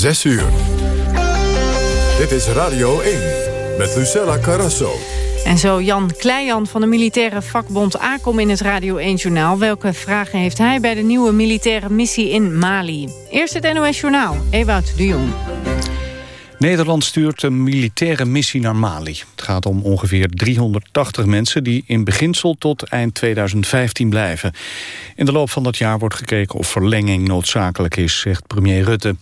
6 uur. Dit is Radio 1 met Lucella Carrasso. En zo Jan Kleijan van de militaire vakbond ACOM in het Radio 1-journaal. Welke vragen heeft hij bij de nieuwe militaire missie in Mali? Eerst het NOS-journaal, Ewout de Jong. Nederland stuurt een militaire missie naar Mali. Het gaat om ongeveer 380 mensen die in beginsel tot eind 2015 blijven. In de loop van dat jaar wordt gekeken of verlenging noodzakelijk is, zegt premier Rutte.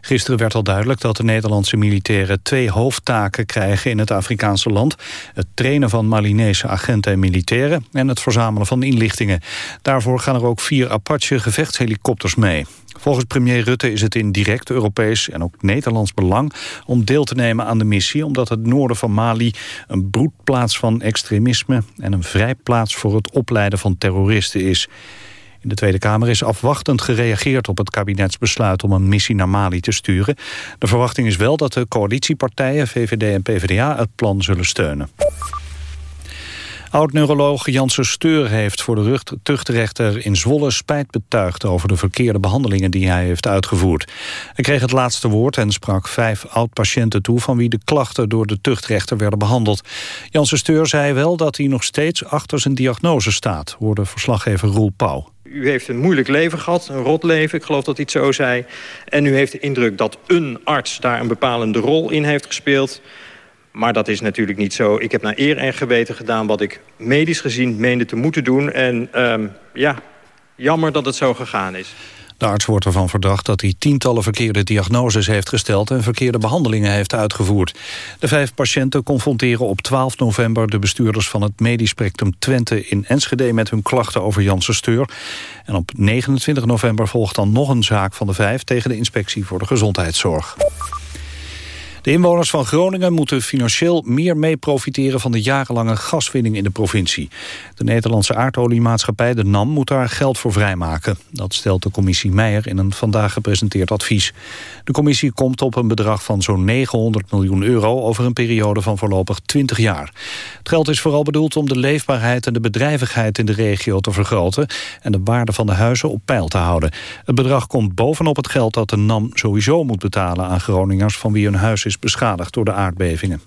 Gisteren werd al duidelijk dat de Nederlandse militairen twee hoofdtaken krijgen in het Afrikaanse land. Het trainen van Malinese agenten en militairen en het verzamelen van inlichtingen. Daarvoor gaan er ook vier Apache gevechtshelikopters mee. Volgens premier Rutte is het in direct Europees en ook Nederlands belang om deel te nemen aan de missie, omdat het noorden van Mali een broedplaats van extremisme en een vrijplaats voor het opleiden van terroristen is. In de Tweede Kamer is afwachtend gereageerd op het kabinetsbesluit om een missie naar Mali te sturen. De verwachting is wel dat de coalitiepartijen VVD en PvdA het plan zullen steunen. Oud-neuroloog Janssen Steur heeft voor de tuchtrechter in Zwolle spijt betuigd over de verkeerde behandelingen die hij heeft uitgevoerd. Hij kreeg het laatste woord en sprak vijf oud-patiënten toe van wie de klachten door de tuchtrechter werden behandeld. Janssen Steur zei wel dat hij nog steeds achter zijn diagnose staat, hoorde verslaggever Roel Pauw. U heeft een moeilijk leven gehad, een rot leven, ik geloof dat hij het zo zei. En u heeft de indruk dat een arts daar een bepalende rol in heeft gespeeld. Maar dat is natuurlijk niet zo. Ik heb naar eer en geweten gedaan wat ik medisch gezien meende te moeten doen. En um, ja, jammer dat het zo gegaan is. De arts wordt ervan verdacht dat hij tientallen verkeerde diagnoses heeft gesteld en verkeerde behandelingen heeft uitgevoerd. De vijf patiënten confronteren op 12 november de bestuurders van het medisch spectrum Twente in Enschede met hun klachten over Janssen Steur. En op 29 november volgt dan nog een zaak van de vijf tegen de inspectie voor de gezondheidszorg. De inwoners van Groningen moeten financieel meer mee profiteren van de jarenlange gaswinning in de provincie. De Nederlandse aardoliemaatschappij, de NAM, moet daar geld voor vrijmaken. Dat stelt de commissie Meijer in een vandaag gepresenteerd advies. De commissie komt op een bedrag van zo'n 900 miljoen euro over een periode van voorlopig 20 jaar. Het geld is vooral bedoeld om de leefbaarheid en de bedrijvigheid in de regio te vergroten en de waarde van de huizen op peil te houden. Het bedrag komt bovenop het geld dat de NAM sowieso moet betalen aan Groningers van wie hun huis is beschadigd door de aardbevingen.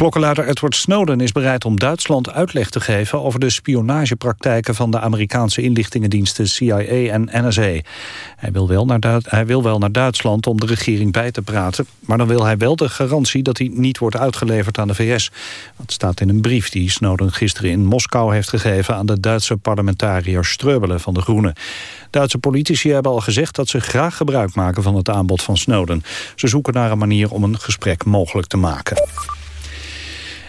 Klokkenluider Edward Snowden is bereid om Duitsland uitleg te geven... over de spionagepraktijken van de Amerikaanse inlichtingendiensten CIA en NSA. Hij wil, wel naar hij wil wel naar Duitsland om de regering bij te praten... maar dan wil hij wel de garantie dat hij niet wordt uitgeleverd aan de VS. Dat staat in een brief die Snowden gisteren in Moskou heeft gegeven... aan de Duitse parlementariër Streubele van de Groenen. Duitse politici hebben al gezegd dat ze graag gebruik maken van het aanbod van Snowden. Ze zoeken naar een manier om een gesprek mogelijk te maken.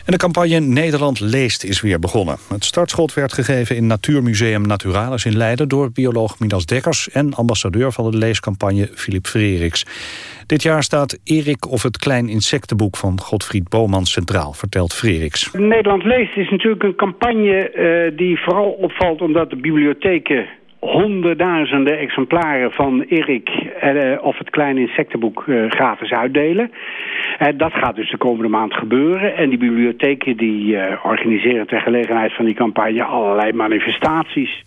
En de campagne Nederland leest is weer begonnen. Het startschot werd gegeven in Natuurmuseum Naturalis in Leiden... door bioloog Midas Dekkers en ambassadeur van de leescampagne Philip Freriks. Dit jaar staat Erik of het klein insectenboek van Godfried Bomans centraal, vertelt Freriks. Nederland leest is natuurlijk een campagne uh, die vooral opvalt omdat de bibliotheken honderdduizenden exemplaren van Erik eh, of het kleine insectenboek eh, gratis uitdelen. Uh, dat gaat dus de komende maand gebeuren. En die bibliotheken die uh, organiseren ter gelegenheid van die campagne allerlei manifestaties.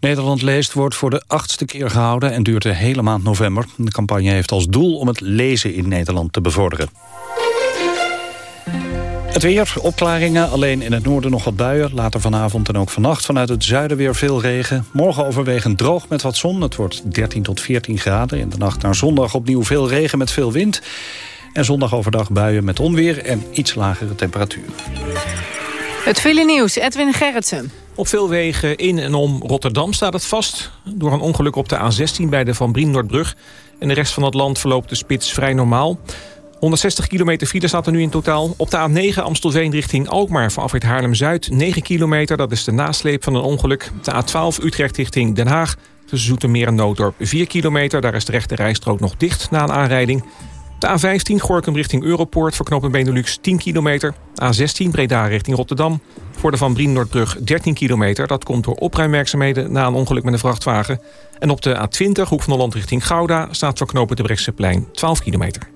Nederland leest wordt voor de achtste keer gehouden en duurt de hele maand november. De campagne heeft als doel om het lezen in Nederland te bevorderen. Het weer, opklaringen, alleen in het noorden nog wat buien. Later vanavond en ook vannacht vanuit het zuiden weer veel regen. Morgen overwegend droog met wat zon. Het wordt 13 tot 14 graden. In de nacht naar zondag opnieuw veel regen met veel wind. En zondag overdag buien met onweer en iets lagere temperatuur. Het file nieuws, Edwin Gerritsen. Op veel wegen in en om Rotterdam staat het vast. Door een ongeluk op de A16 bij de Van Brien Noordbrug. En de rest van het land verloopt de spits vrij normaal. 160 kilometer file staat er nu in totaal. Op de A9 Amstelveen richting Alkmaar van afrit Haarlem-Zuid 9 kilometer. Dat is de nasleep van een ongeluk. De A12 Utrecht richting Den Haag tussen Zoetermeer en Nooddorp 4 kilometer. Daar is de rechte rijstrook nog dicht na een aanrijding. De A15 Gorkum richting Europoort voor knooppunt Benelux 10 kilometer. A16 Breda richting Rotterdam. Voor de Van Brien Noordbrug 13 kilometer. Dat komt door opruimwerkzaamheden na een ongeluk met een vrachtwagen. En op de A20 Hoek van Holland richting Gouda... staat voor knooppunt de Brechtseplein 12 kilometer.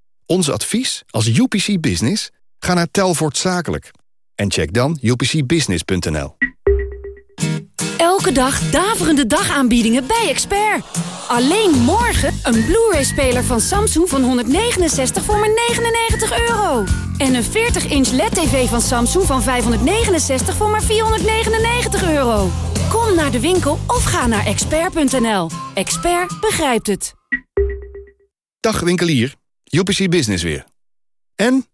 Ons advies als UPC Business? Ga naar Telvoort Zakelijk. En check dan upcbusiness.nl. Elke dag daverende dagaanbiedingen bij Expert. Alleen morgen een Blu-ray-speler van Samsung van 169 voor maar 99 euro. En een 40-inch LED-tv van Samsung van 569 voor maar 499 euro. Kom naar de winkel of ga naar expert.nl. Expert begrijpt het. Dag winkelier, UPC Business weer. En?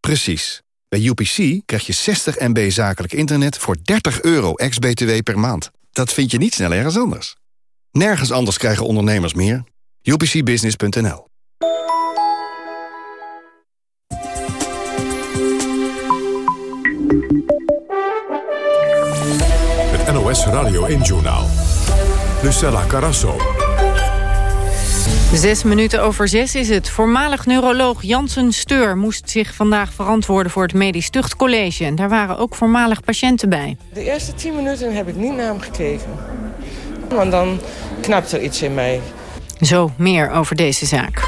Precies. Bij UPC krijg je 60 MB zakelijk internet voor 30 euro ex-BTW per maand. Dat vind je niet snel ergens anders. Nergens anders krijgen ondernemers meer. UPCbusiness.nl Het NOS Radio 1 Journaal. Lucella Carasso. Zes minuten over zes is het. Voormalig neuroloog Jansen Steur moest zich vandaag verantwoorden voor het Medisch Tuchtcollege. En daar waren ook voormalig patiënten bij. De eerste tien minuten heb ik niet naar hem gekeken. Want dan knapt er iets in mij. Zo meer over deze zaak.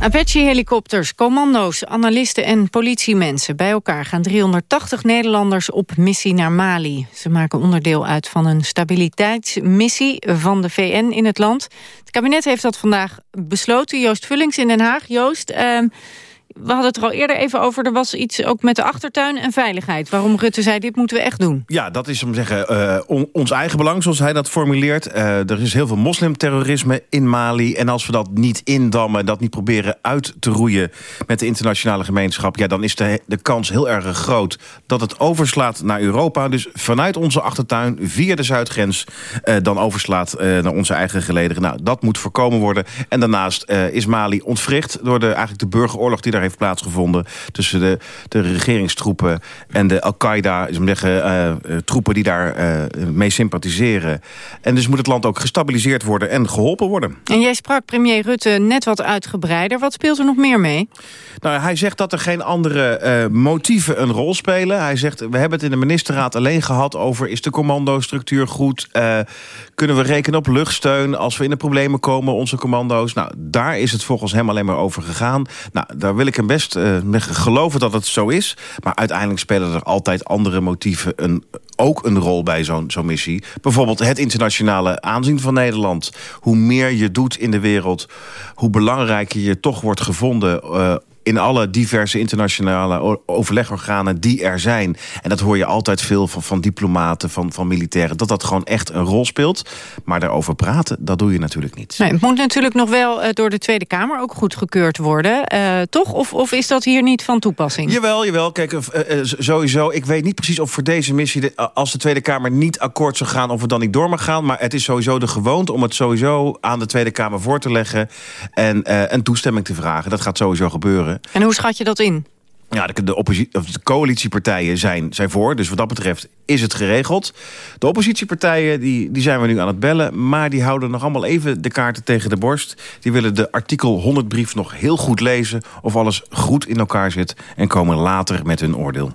Apache-helikopters, commando's, analisten en politiemensen. Bij elkaar gaan 380 Nederlanders op missie naar Mali. Ze maken onderdeel uit van een stabiliteitsmissie van de VN in het land. Het kabinet heeft dat vandaag besloten. Joost Vullings in Den Haag. Joost, uh, we hadden het er al eerder even over. Er was iets ook met de achtertuin en veiligheid. Waarom Rutte zei, dit moeten we echt doen. Ja, dat is om te zeggen uh, ons eigen belang, zoals hij dat formuleert. Uh, er is heel veel moslimterrorisme in Mali. En als we dat niet indammen, dat niet proberen uit te roeien... met de internationale gemeenschap... ja, dan is de, de kans heel erg groot dat het overslaat naar Europa. Dus vanuit onze achtertuin, via de zuidgrens... Uh, dan overslaat naar onze eigen gelederen. Nou, dat moet voorkomen worden. En daarnaast is Mali ontwricht door de, eigenlijk de burgeroorlog... die daar heeft plaatsgevonden tussen de, de regeringstroepen en de Al-Qaeda, zeggen, uh, troepen die daar uh, mee sympathiseren. En dus moet het land ook gestabiliseerd worden en geholpen worden. En jij sprak premier Rutte net wat uitgebreider. Wat speelt er nog meer mee? Nou, hij zegt dat er geen andere uh, motieven een rol spelen. Hij zegt, we hebben het in de ministerraad alleen gehad over... is de commandostructuur goed? Uh, kunnen we rekenen op luchtsteun als we in de problemen komen, onze commando's? Nou, daar is het volgens hem alleen maar over gegaan. Nou, daar wil ik best uh, geloven dat het zo is. Maar uiteindelijk spelen er altijd andere motieven een, ook een rol bij zo'n missie. Bijvoorbeeld het internationale aanzien van Nederland. Hoe meer je doet in de wereld, hoe belangrijker je toch wordt gevonden... Uh, in alle diverse internationale overlegorganen die er zijn. En dat hoor je altijd veel van, van diplomaten, van, van militairen... dat dat gewoon echt een rol speelt. Maar daarover praten, dat doe je natuurlijk niet. Nee, het moet natuurlijk nog wel uh, door de Tweede Kamer ook goedgekeurd worden. Uh, toch? Of, of is dat hier niet van toepassing? Jawel, jawel. Kijk, uh, sowieso. Ik weet niet precies of voor deze missie... De, als de Tweede Kamer niet akkoord zou gaan... of het dan niet door mag gaan. Maar het is sowieso de gewoonte om het sowieso aan de Tweede Kamer voor te leggen... en een toestemming te vragen. Dat gaat sowieso gebeuren. En hoe schat je dat in? Ja, de, de, of de coalitiepartijen zijn, zijn voor. Dus wat dat betreft is het geregeld. De oppositiepartijen die, die zijn we nu aan het bellen. Maar die houden nog allemaal even de kaarten tegen de borst. Die willen de artikel 100 brief nog heel goed lezen. Of alles goed in elkaar zit. En komen later met hun oordeel.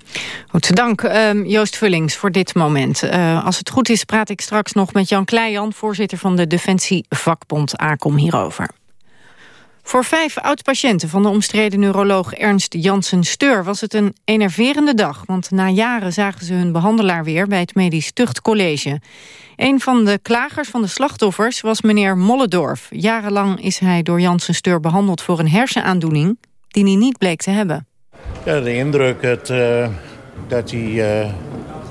Goed, dank uh, Joost Vullings voor dit moment. Uh, als het goed is praat ik straks nog met Jan Kleijan... voorzitter van de Defensie Vakbond ACOM hierover. Voor vijf oud-patiënten van de omstreden neuroloog Ernst Jansen-Steur... was het een enerverende dag, want na jaren zagen ze hun behandelaar weer... bij het Medisch Tuchtcollege. Een van de klagers van de slachtoffers was meneer Mollendorf. Jarenlang is hij door Jansen-Steur behandeld voor een hersenaandoening... die hij niet bleek te hebben. Ja, de indruk het, uh, dat hij uh,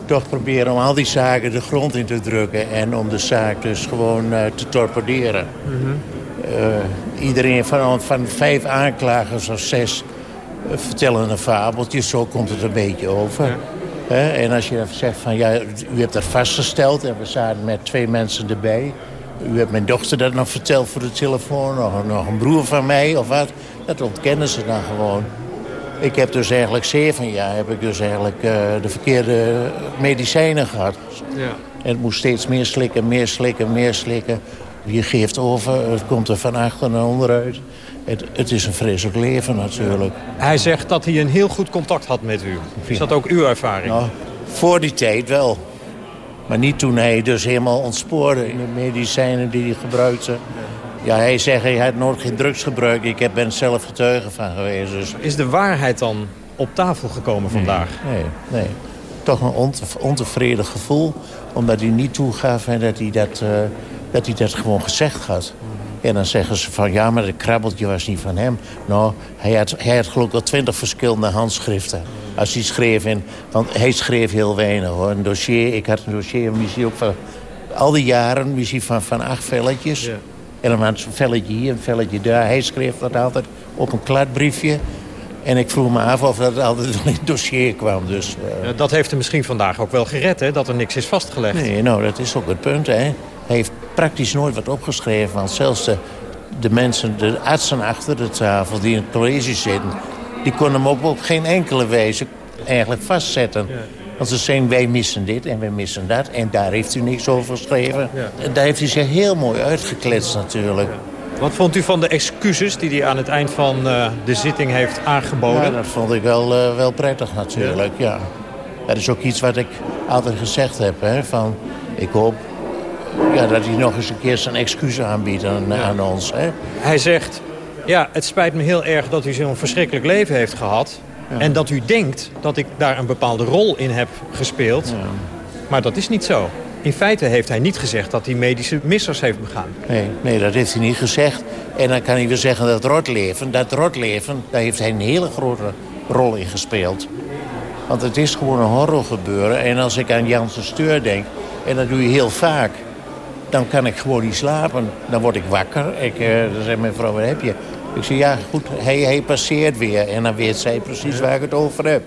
toch probeert om al die zaken de grond in te drukken... en om de zaak dus gewoon uh, te torpederen. Mm -hmm. Uh, iedereen van, van vijf aanklagers of zes uh, vertellen een fabeltje. Zo komt het een beetje over. Ja. En als je zegt van ja, u hebt dat vastgesteld en we zaten met twee mensen erbij. U hebt mijn dochter dat nog verteld voor de telefoon, nog, nog een broer van mij of wat. Dat ontkennen ze dan gewoon. Ik heb dus eigenlijk zeven jaar heb ik dus eigenlijk, uh, de verkeerde medicijnen gehad. Ja. En het moest steeds meer slikken, meer slikken, meer slikken. Je geeft over, het komt er van achter naar onderuit. Het, het, is een vreselijk leven natuurlijk. Hij zegt dat hij een heel goed contact had met u. Is dat ook uw ervaring? Nou, voor die tijd wel. Maar niet toen hij dus helemaal ontspoorde in de medicijnen die hij gebruikte. Ja, hij zegt hij had nooit geen drugs gebruikt. Ik ben zelf getuige van geweest. Dus. Is de waarheid dan op tafel gekomen vandaag? Nee, nee. Toch een ontevreden gevoel. Omdat hij niet toegaf en dat hij dat, uh, dat, hij dat gewoon gezegd had. En dan zeggen ze van, ja, maar het krabbeltje was niet van hem. Nou, hij had, hij had geloof ik al twintig verschillende handschriften. Als hij schreef in, want hij schreef heel weinig hoor. Een dossier, ik had een dossier, misschien ook van al die jaren, misschien van, van acht velletjes. Ja. En dan een velletje hier, een velletje daar. Hij schreef dat altijd op een kladbriefje. En ik vroeg me af of dat altijd in het dossier kwam. Dus, uh... ja, dat heeft hem misschien vandaag ook wel gered, hè? Dat er niks is vastgelegd. Nee, nou, dat is ook het punt, hè. Hij heeft praktisch nooit wat opgeschreven. Want zelfs de, de mensen, de artsen achter de tafel die in het college zitten... die konden hem op, op geen enkele wijze eigenlijk vastzetten. Want ze zeggen, wij missen dit en wij missen dat. En daar heeft u niks over geschreven. En daar heeft hij zich heel mooi uitgekletst natuurlijk. Wat vond u van de excuses die hij aan het eind van uh, de zitting heeft aangeboden? Ja, dat vond ik wel, uh, wel prettig natuurlijk, ja. Dat is ook iets wat ik altijd gezegd heb. Hè, van, ik hoop ja, dat hij nog eens een keer zijn excuus aanbiedt aan, aan ons. Hè. Hij zegt, ja, het spijt me heel erg dat u zo'n verschrikkelijk leven heeft gehad. En dat u denkt dat ik daar een bepaalde rol in heb gespeeld. Ja. Maar dat is niet zo. In feite heeft hij niet gezegd dat hij medische missers heeft begaan. Nee, nee, dat heeft hij niet gezegd. En dan kan hij weer zeggen dat rotleven, dat rotleven, daar heeft hij een hele grote rol in gespeeld. Want het is gewoon een horror gebeuren. En als ik aan Janssen Steur denk, en dat doe je heel vaak... dan kan ik gewoon niet slapen. Dan word ik wakker. Ik, uh, dan zegt mijn vrouw, wat heb je? Ik zeg, ja goed, hij, hij passeert weer. En dan weet zij precies waar ik het over heb.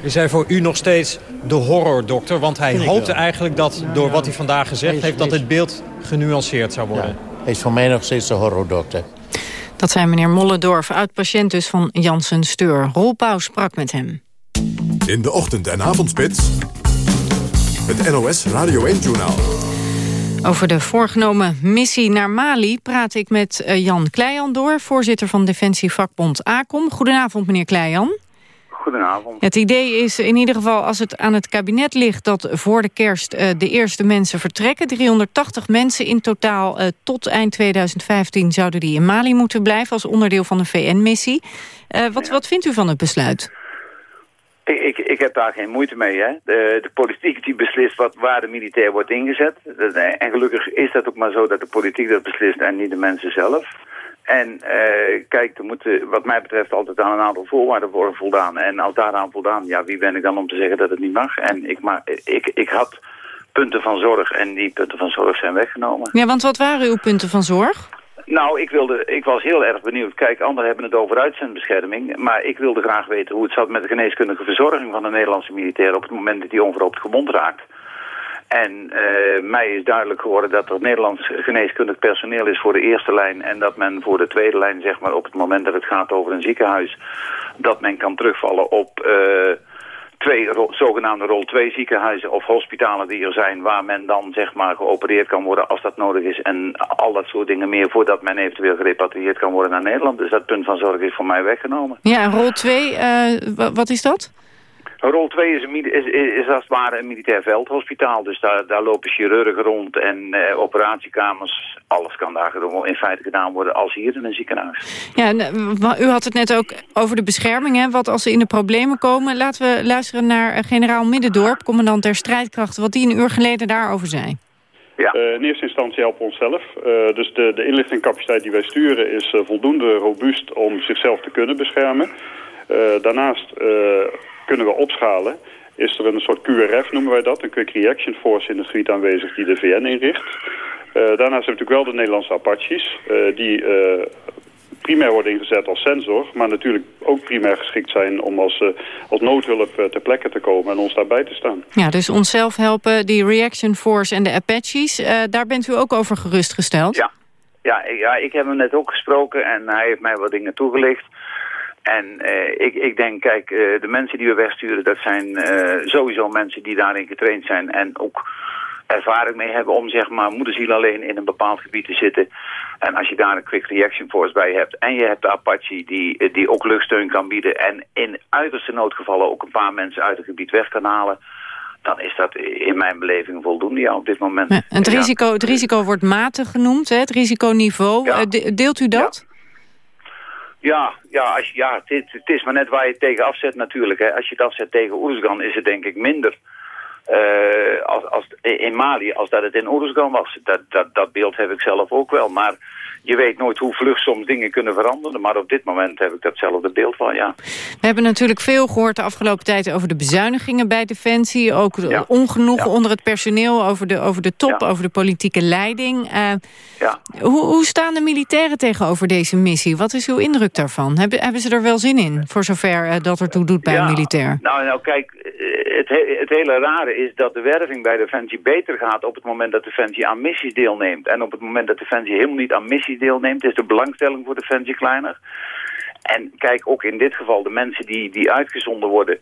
Is hij voor u nog steeds de horrordokter? Want hij hoopte eigenlijk dat, door wat hij vandaag gezegd heeft... dat het beeld genuanceerd zou worden. hij is voor mij nog steeds de horrordokter. Dat zijn meneer Mollendorf, oud-patiënt dus van Janssen Steur. Roel Pauw sprak met hem. In de ochtend- en avondspits... het NOS Radio 1-journaal. Over de voorgenomen missie naar Mali praat ik met eh, Jan Kleijan door... voorzitter van Defensievakbond ACOM. Goedenavond, meneer Kleijan. Goedenavond. Het idee is in ieder geval als het aan het kabinet ligt... dat voor de kerst uh, de eerste mensen vertrekken. 380 mensen in totaal uh, tot eind 2015 zouden die in Mali moeten blijven... als onderdeel van een VN-missie. Wat, ja. wat vindt u van het besluit? Ik, ik, heb daar geen moeite mee. Hè. De, de, politiek die beslist wat, waar de militair wordt ingezet. En gelukkig is dat ook maar zo dat de politiek dat beslist en niet de mensen zelf. En uh, kijk, er moeten wat mij betreft altijd aan een aantal voorwaarden worden voldaan. En als daaraan voldaan, ja, wie ben ik dan om te zeggen dat het niet mag? En ik, maar, ik, ik had punten van zorg en die punten van zorg zijn weggenomen. Ja, want wat waren uw punten van zorg? Nou, ik, wilde, ik was heel erg benieuwd. Kijk, anderen hebben het over uitzendbescherming. Maar ik wilde graag weten hoe het zat met de geneeskundige verzorging van de Nederlandse militair... op het moment dat die onverhoopt gewond raakt. En uh, mij is duidelijk geworden dat er Nederlands geneeskundig personeel is voor de eerste lijn... en dat men voor de tweede lijn, zeg maar, op het moment dat het gaat over een ziekenhuis... dat men kan terugvallen op... Uh, twee zogenaamde rol 2 ziekenhuizen of hospitalen die er zijn... waar men dan zeg maar geopereerd kan worden als dat nodig is... en al dat soort dingen meer voordat men eventueel gerepatrieerd kan worden naar Nederland. Dus dat punt van zorg is voor mij weggenomen. Ja, rol 2, uh, wat is dat? Rol 2 is, is, is, als het ware een militair veldhospitaal. Dus daar, daar lopen chirurgen rond en uh, operatiekamers. Alles kan daar in feite gedaan worden als hier in een ziekenhuis. Ja, en, u had het net ook over de bescherming. Hè? Wat als ze in de problemen komen. Laten we luisteren naar generaal Middendorp, commandant der strijdkrachten. Wat die een uur geleden daarover zei. Ja. Uh, in eerste instantie helpen we onszelf. Uh, dus de, de inlichtingcapaciteit die wij sturen is uh, voldoende robuust om zichzelf te kunnen beschermen. daarnaast kunnen we opschalen, is er een soort QRF noemen wij dat, een Quick Reaction Force in het gebied aanwezig die de VN inricht. Uh, daarnaast hebben we natuurlijk wel de Nederlandse Apaches, uh, die uh, primair worden ingezet als sensor, maar natuurlijk ook primair geschikt zijn om als, als noodhulp ter plekke te komen en ons daarbij te staan. Ja, dus onszelf helpen, die Reaction Force en de Apaches, daar bent u ook over gerustgesteld? Ja. Ja, ja, ik heb hem net ook gesproken en hij heeft mij wat dingen toegelicht. En eh, ik, ik denk, kijk, eh, de mensen die we wegsturen, dat zijn eh, sowieso mensen die daarin getraind zijn en ook ervaring mee hebben om zeg maar moederziel alleen in een bepaald gebied te zitten. En als je daar een quick reaction force bij hebt en je hebt de Apache die, die ook luchtsteun kan bieden en in uiterste noodgevallen ook een paar mensen uit het gebied weg kan halen dan is dat in mijn beleving voldoende ja, op dit moment. Ja, het, risico, het risico wordt matig genoemd, hè, het risiconiveau. Ja. Deelt u dat? Ja, ja, als je, ja het, het, is maar net waar je het tegen afzet natuurlijk. Hè. Als je het afzet tegen Oeruzgan is het denk ik minder uh, als, als, in Mali als dat het in Oeruzgan was. Dat, dat, dat beeld heb ik zelf ook wel. Maar je weet nooit hoe vlug soms dingen kunnen veranderen. Maar op dit moment heb ik datzelfde beeld van, ja. We hebben natuurlijk veel gehoord de afgelopen tijd over de bezuinigingen bij Defensie. Ook ja. ongenoegen onder het personeel, over de, over de top, over de politieke leiding. Uh, ja. hoe, hoe staan de militairen tegenover deze missie? Wat is uw indruk daarvan? Hebben, hebben ze er wel zin in, voor zover uh, dat ertoe doet bij een militair? Nou, nou kijk, eh, het, het hele rare is dat de werving bij Defensie beter gaat op het moment dat Defensie aan missies deelneemt. En op het moment dat Defensie helemaal niet aan missies deelneemt, is de belangstelling voor Defensie kleiner. En kijk, ook in dit geval, de mensen die, die uitgezonden worden,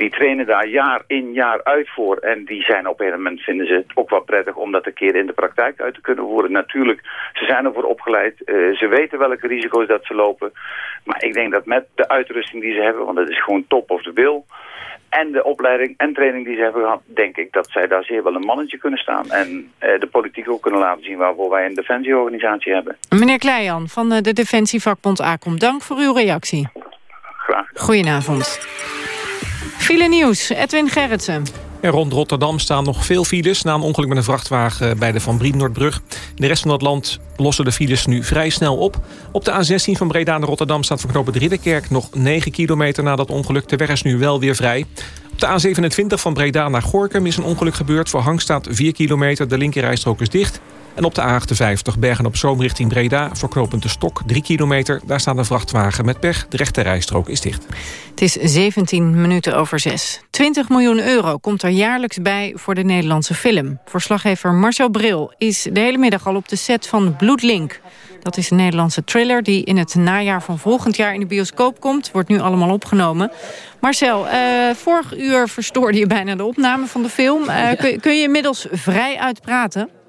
die trainen daar jaar in, jaar uit voor. En die zijn op een moment, vinden ze het ook wel prettig om dat een keer in de praktijk uit te kunnen voeren. Natuurlijk, ze zijn ervoor opgeleid, uh, ze weten welke risico's dat ze lopen. Maar ik denk dat met de uitrusting die ze hebben, want dat is gewoon top of de bil en de opleiding en training die ze hebben gehad, denk ik dat zij daar zeer wel een mannetje kunnen staan. En eh, de politiek ook kunnen laten zien waarvoor wij een defensieorganisatie hebben. Meneer Kleijan van de Defensievakbond ACOM, dank voor uw reactie. Graag. Goedenavond. File nieuws, Edwin Gerritsen. En rond Rotterdam staan nog veel files... na een ongeluk met een vrachtwagen bij de Van Brienoordbrug. In de rest van het land lossen de files nu vrij snel op. Op de A16 van Breda naar Rotterdam staat voor knooppunt Ridderkerk... nog 9 kilometer na dat ongeluk. De weg is nu wel weer vrij. Op de A27 van Breda naar Gorkum is een ongeluk gebeurd. Voor Hangstaat 4 kilometer, de linkerrijstrook is dicht... En op de A58 Bergen op Zoom richting Breda... voor knooppunt de Stok, 3 kilometer. Daar staat een vrachtwagen met pech. De rechte rijstrook is dicht. Het is 17 minuten over 6. 20 miljoen euro komt er jaarlijks bij voor de Nederlandse film. Verslaggever Marcel Bril is de hele middag al op de set van Bloedlink. Dat is een Nederlandse thriller die in het najaar van volgend jaar in de bioscoop komt. Wordt nu allemaal opgenomen. Marcel, uh, vorig uur verstoorde je bijna de opname van de film. Uh, kun, kun je inmiddels vrij uitpraten?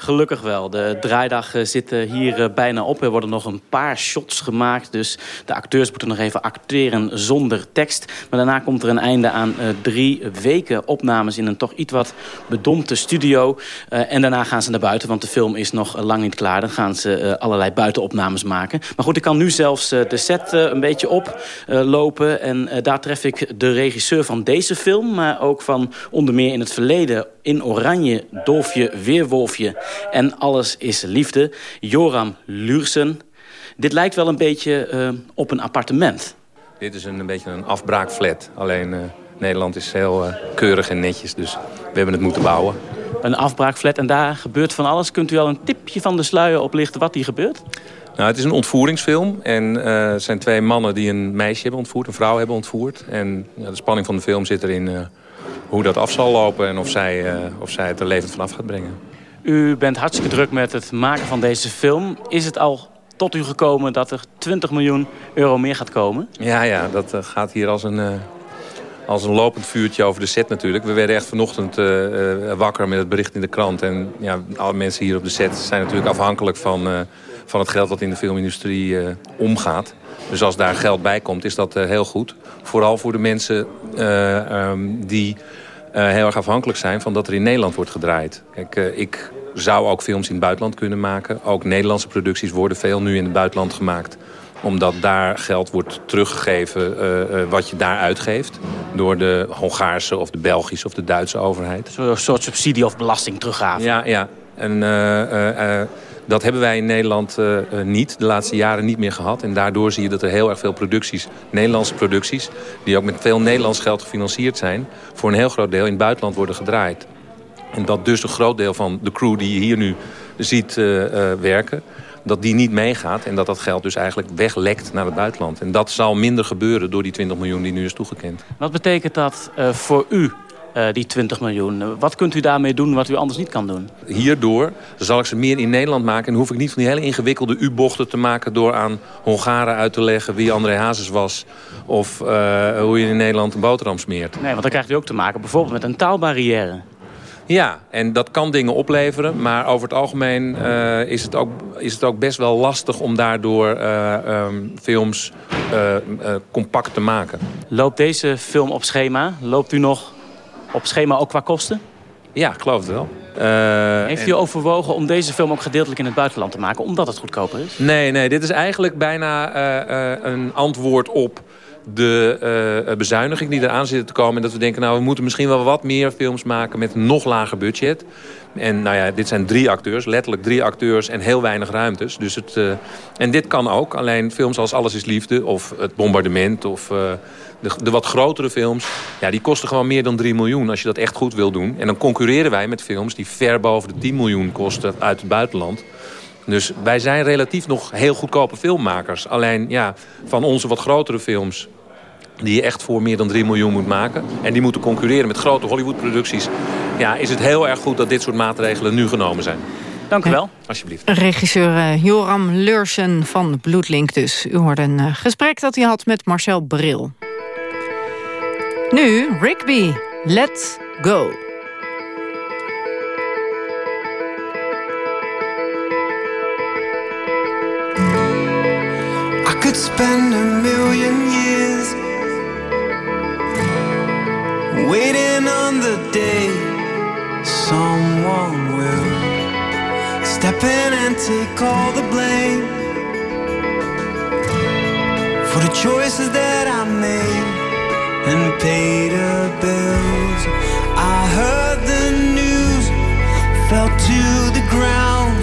Gelukkig wel. De draaidag eh, zit hier eh, bijna op. Er worden nog een paar shots gemaakt. Dus de acteurs moeten nog even acteren zonder tekst. Maar daarna komt er een einde aan drie weken opnames... in een toch iets wat bedompte studio. En daarna gaan ze naar buiten, want de film is nog lang niet klaar. Dan gaan ze allerlei buitenopnames maken. Maar goed, ik kan nu zelfs de set een beetje oplopen. en daar tref ik de regisseur van deze film... maar ook van onder meer in het verleden... in Oranje, Dolfje, Weerwolfje en Alles is Liefde. Joram Luursen. Dit lijkt wel een beetje uh, op een appartement. Dit is een, een beetje een afbraakflat. Alleen uh, Nederland is heel uh, keurig en netjes, dus we hebben het moeten bouwen. Een afbraakflat en daar gebeurt van alles. Kunt u al een tipje van de sluier oplichten wat hier gebeurt? Nou, het is een ontvoeringsfilm. En uh, het zijn twee mannen die een meisje hebben ontvoerd, een vrouw hebben ontvoerd. En ja, de spanning van de film zit erin uh, hoe dat af zal lopen... en of zij, uh, of zij het er levend vanaf gaat brengen. U bent hartstikke druk met het maken van deze film. Is het al tot u gekomen dat er 20 miljoen euro meer gaat komen? Ja, ja dat uh, gaat hier als een, uh, als een lopend vuurtje over de set natuurlijk. We werden echt vanochtend uh, wakker met het bericht in de krant. En ja, alle mensen hier op de set zijn natuurlijk afhankelijk van, van het geld dat in de filmindustrie omgaat. Dus als daar geld bij komt, is dat heel goed. Vooral voor de mensen um, die... Uh, heel erg afhankelijk zijn van dat er in Nederland wordt gedraaid. Kijk, ik zou ook films in het buitenland kunnen maken. Ook Nederlandse producties worden veel nu in het buitenland gemaakt omdat daar geld wordt teruggegeven uh, uh, wat je daar uitgeeft. Door de Hongaarse of de Belgische of de Duitse overheid. Een soort subsidie of belasting teruggave. Ja, ja. En uh, dat hebben wij in Nederland niet, de laatste jaren niet meer gehad. En daardoor zie je dat er heel erg veel producties, Nederlandse producties... die ook met veel Nederlands geld gefinancierd zijn... voor een heel groot deel in het buitenland worden gedraaid. En dat dus een groot deel van de crew die je hier nu ziet uh, werken... dat die niet meegaat en dat dat geld dus eigenlijk weglekt naar het buitenland. En dat zal minder gebeuren door die 20 miljoen die nu is toegekend. Wat betekent dat voor u eh, die 20 miljoen. Wat kunt u daarmee doen wat u anders niet kan doen? Hierdoor zal ik ze meer in Nederland maken... en hoef ik niet van die hele ingewikkelde U-bochten te maken... door aan Hongaren uit te leggen wie André Hazes was... of uh, hoe je in Nederland een boterham smeert. Nee, want dan krijgt u ook te maken bijvoorbeeld met een taalbarrière. Ja, en dat kan dingen opleveren. Maar over het algemeen uh, is, het ook, is het ook best wel lastig om daardoor uh, um, films uh, compact te maken. Loopt deze film op schema? Loopt u nog op schema ook qua kosten? Ja, ik geloof het wel. Heeft u en... overwogen om deze film ook gedeeltelijk in het buitenland te maken... omdat het goedkoper is? Nee, nee dit is eigenlijk bijna een antwoord op de bezuiniging die eraan zit te komen. En dat we denken, nou, we moeten misschien wel wat meer films maken met een nog lager budget. En nou ja, dit zijn drie acteurs, letterlijk drie acteurs en heel weinig ruimtes. Dus het, uh, en dit kan ook, alleen films als Alles is Liefde of Het Bombardement of uh, de, de, wat grotere films... Ja, die kosten gewoon meer dan 3 miljoen als je dat echt goed wil doen. En dan concurreren wij met films die ver boven de 10 miljoen kosten uit het buitenland. Dus wij zijn relatief nog heel goedkope filmmakers. Alleen ja, van onze wat grotere films die je echt voor meer dan 3 miljoen moet maken. En die moeten concurreren met grote Hollywood-producties. Ja, is het heel erg goed dat dit soort maatregelen nu genomen zijn. Dank u wel. Alsjeblieft. Regisseur uh, Joram Leursen van Bloedlink dus. U hoorde een uh, gesprek dat hij had met Marcel Bril. Nu Rigby, Let's Go. I could spend a million years waiting on the day someone will step in and take all the blame for the choices that I made and pay the bills. I heard the news, fell to the ground.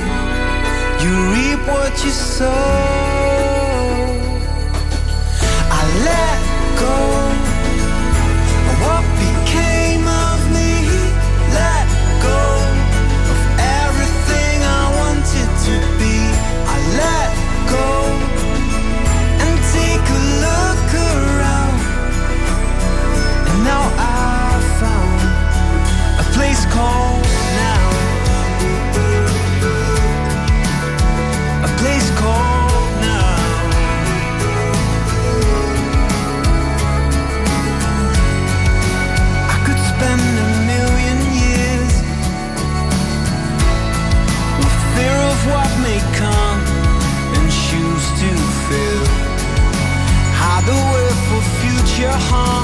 You reap what you sow. I let go. heart.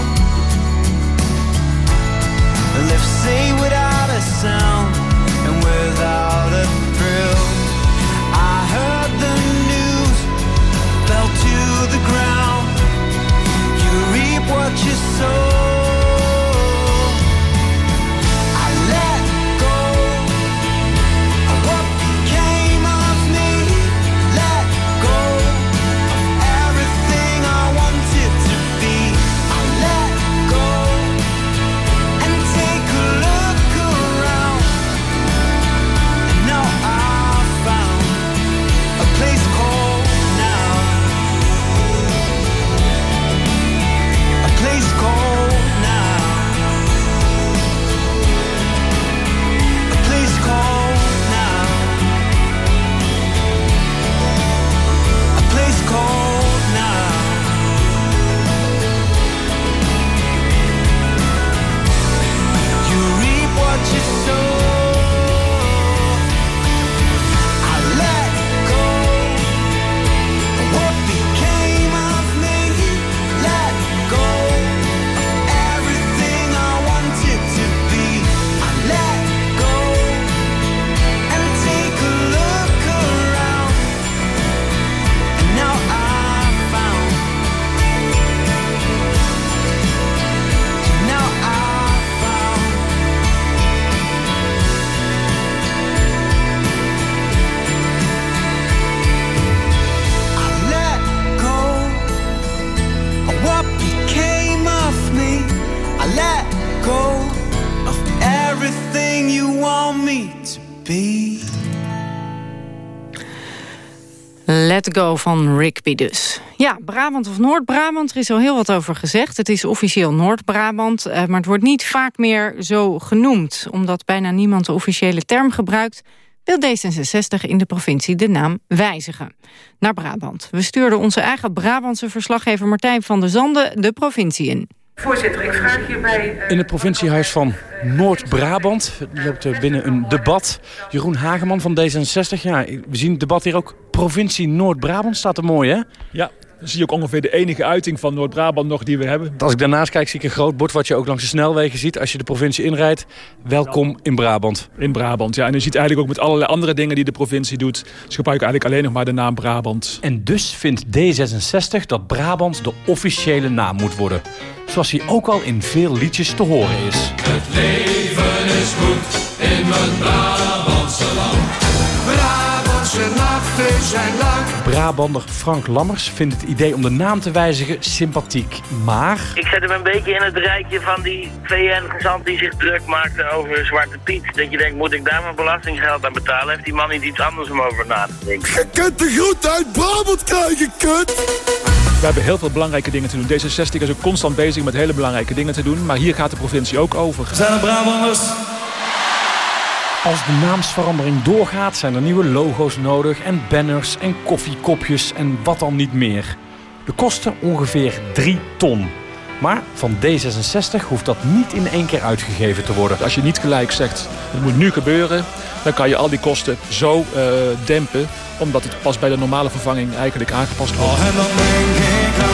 Let Go van Rigby dus. Ja, Brabant of Noord-Brabant, er is al heel wat over gezegd. Het is officieel Noord-Brabant, eh, maar het wordt niet vaak meer zo genoemd. Omdat bijna niemand de officiële term gebruikt... wil D66 in de provincie de naam wijzigen. Naar Brabant. We stuurden onze eigen Brabantse verslaggever Martijn van der Zanden de provincie in. Voorzitter, ik vraag hierbij... Uh... In het provinciehuis van Noord-Brabant loopt binnen een debat. Jeroen Hageman van D66. Ja, we zien het debat hier ook. Provincie Noord-Brabant staat er mooi, hè? Ja, zie je ook ongeveer de enige uiting van Noord-Brabant nog die we hebben. Als ik daarnaast kijk, zie ik een groot bord wat je ook langs de snelwegen ziet. Als je de provincie inrijdt, welkom in Brabant. In Brabant, ja. En je ziet eigenlijk ook met allerlei andere dingen die de provincie doet. Ze gebruiken eigenlijk alleen nog maar de naam Brabant. En dus vindt D66 dat Brabant de officiële naam moet worden. Zoals hij ook al in veel liedjes te horen is. Het leven is goed in mijn Brabantse land. Brabantse lang. Brabander Frank Lammers vindt het idee om de naam te wijzigen sympathiek. Maar... Ik zet hem een beetje in het rijtje van die VN-gezant die zich druk maakte over Zwarte Piet. Dat je denkt, moet ik daar mijn belastinggeld aan betalen? Heeft die man niet iets anders om over na te denken? Je kunt de groet uit Brabant krijgen, kut! We hebben heel veel belangrijke dingen te doen. D66 is ook constant bezig met hele belangrijke dingen te doen. Maar hier gaat de provincie ook over. Zijn er Brabanders? Als de naamsverandering doorgaat zijn er nieuwe logo's nodig en banners en koffiekopjes en wat dan niet meer. De kosten ongeveer 3 ton. Maar van D66 hoeft dat niet in één keer uitgegeven te worden. Als je niet gelijk zegt, het moet nu gebeuren... dan kan je al die kosten zo uh, dempen... omdat het pas bij de normale vervanging eigenlijk aangepast wordt. Oh, en dan denk ik aan.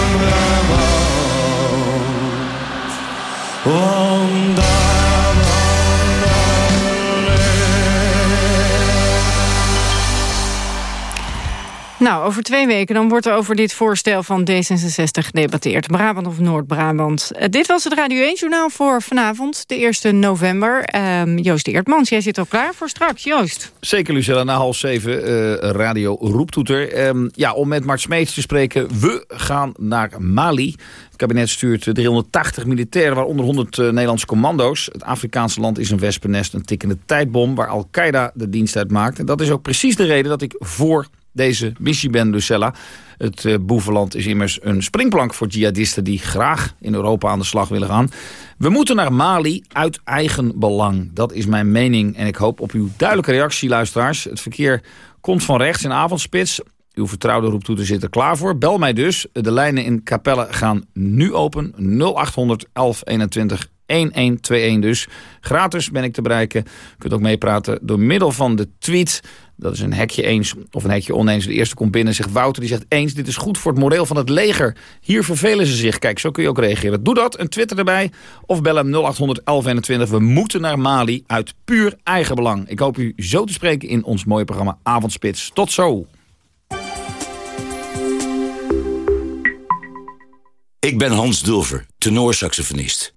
Nou, over twee weken dan wordt er over dit voorstel van D66 gedebatteerd. Brabant of Noord-Brabant. Uh, dit was het Radio 1-journaal voor vanavond, de 1 november. Uh, Joost Eertmans, jij zit al klaar voor straks. Joost. Zeker, Lucella, na half zeven uh, Radio Roeptoeter. Um, ja, om met Mart Smeets te spreken, we gaan naar Mali. Het kabinet stuurt 380 militairen, waaronder 100 uh, Nederlandse commando's. Het Afrikaanse land is een wespennest, een tikkende tijdbom... waar Al-Qaeda de dienst uit maakt. En dat is ook precies de reden dat ik voor deze missie ben, Lucella. Het uh, boevenland is immers een springplank voor jihadisten... die graag in Europa aan de slag willen gaan. We moeten naar Mali uit eigen belang. Dat is mijn mening en ik hoop op uw duidelijke reactie, luisteraars. Het verkeer komt van rechts in avondspits. Uw vertrouwde roeptoeter zit er klaar voor. Bel mij dus. De lijnen in Capelle gaan nu open. 0800 1121 1121 dus. Gratis ben ik te bereiken. U kunt ook meepraten door middel van de tweet dat is een hekje eens of een hekje oneens. De eerste komt binnen zegt Wouter, die zegt eens... dit is goed voor het moreel van het leger. Hier vervelen ze zich. Kijk, zo kun je ook reageren. Doe dat, een Twitter erbij of bel hem 0800 1121. We moeten naar Mali uit puur eigen belang. Ik hoop u zo te spreken in ons mooie programma Avondspits. Tot zo. Ik ben Hans Dulver, tenorsaxofonist.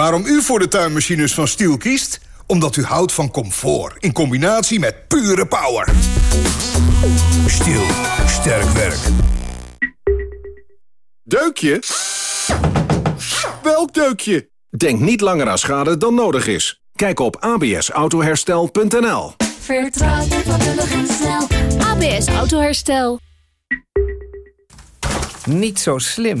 Waarom u voor de tuinmachines van Stiel kiest? Omdat u houdt van comfort in combinatie met pure power. Stiel, sterk werk. Deukje? Welk deukje? Denk niet langer aan schade dan nodig is. Kijk op absautoherstel.nl Vertrouw vakkundig en snel. ABS Autoherstel. Niet zo slim.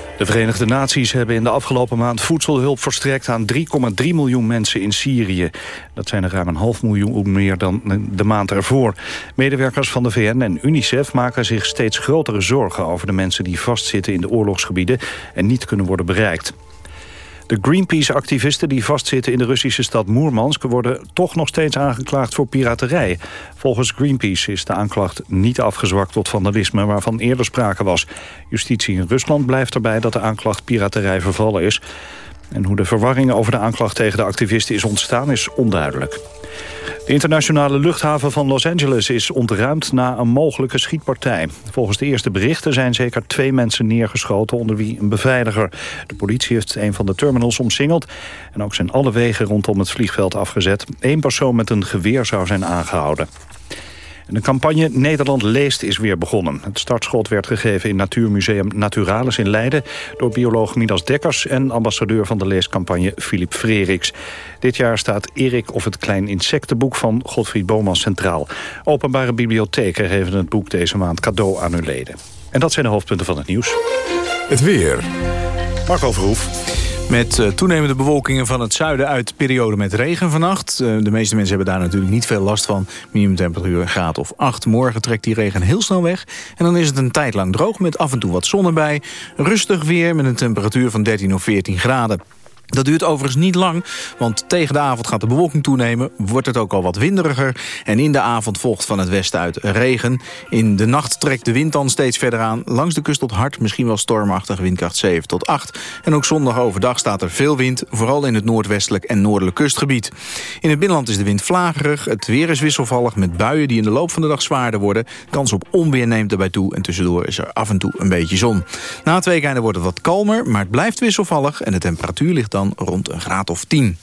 De Verenigde Naties hebben in de afgelopen maand voedselhulp verstrekt aan 3,3 miljoen mensen in Syrië. Dat zijn er ruim een half miljoen meer dan de maand ervoor. Medewerkers van de VN en UNICEF maken zich steeds grotere zorgen over de mensen die vastzitten in de oorlogsgebieden en niet kunnen worden bereikt. De Greenpeace-activisten die vastzitten in de Russische stad Moermansk... worden toch nog steeds aangeklaagd voor piraterij. Volgens Greenpeace is de aanklacht niet afgezwakt tot vandalisme... waarvan eerder sprake was. Justitie in Rusland blijft erbij dat de aanklacht piraterij vervallen is. En hoe de verwarring over de aanklacht tegen de activisten is ontstaan is onduidelijk. De internationale luchthaven van Los Angeles is ontruimd na een mogelijke schietpartij. Volgens de eerste berichten zijn zeker twee mensen neergeschoten, onder wie een beveiliger. De politie heeft een van de terminals omsingeld en ook zijn alle wegen rondom het vliegveld afgezet. Eén persoon met een geweer zou zijn aangehouden. De campagne Nederland leest is weer begonnen. Het startschot werd gegeven in Natuurmuseum Naturalis in Leiden... door bioloog Midas Dekkers en ambassadeur van de leescampagne Philip Freriks. Dit jaar staat Erik of het Klein Insectenboek van Godfried Boman centraal. Openbare bibliotheken geven het boek deze maand cadeau aan hun leden. En dat zijn de hoofdpunten van het nieuws. Het weer. Marco Verhoef. Met uh, toenemende bewolkingen van het zuiden uit periode met regen vannacht. Uh, de meeste mensen hebben daar natuurlijk niet veel last van. Minimumtemperatuur een graad of 8. Morgen trekt die regen heel snel weg. En dan is het een tijd lang droog met af en toe wat zon erbij. Rustig weer met een temperatuur van 13 of 14 graden. Dat duurt overigens niet lang, want tegen de avond gaat de bewolking toenemen... wordt het ook al wat winderiger en in de avond volgt van het westen uit regen. In de nacht trekt de wind dan steeds verder aan. Langs de kust tot hard, misschien wel stormachtig, windkracht 7 tot 8. En ook zondag overdag staat er veel wind, vooral in het noordwestelijk en noordelijk kustgebied. In het binnenland is de wind vlagerig, het weer is wisselvallig... met buien die in de loop van de dag zwaarder worden. Kans op onweer neemt erbij toe en tussendoor is er af en toe een beetje zon. Na het weekende wordt het wat kalmer, maar het blijft wisselvallig... en de temperatuur ligt dan rond een graad of 10.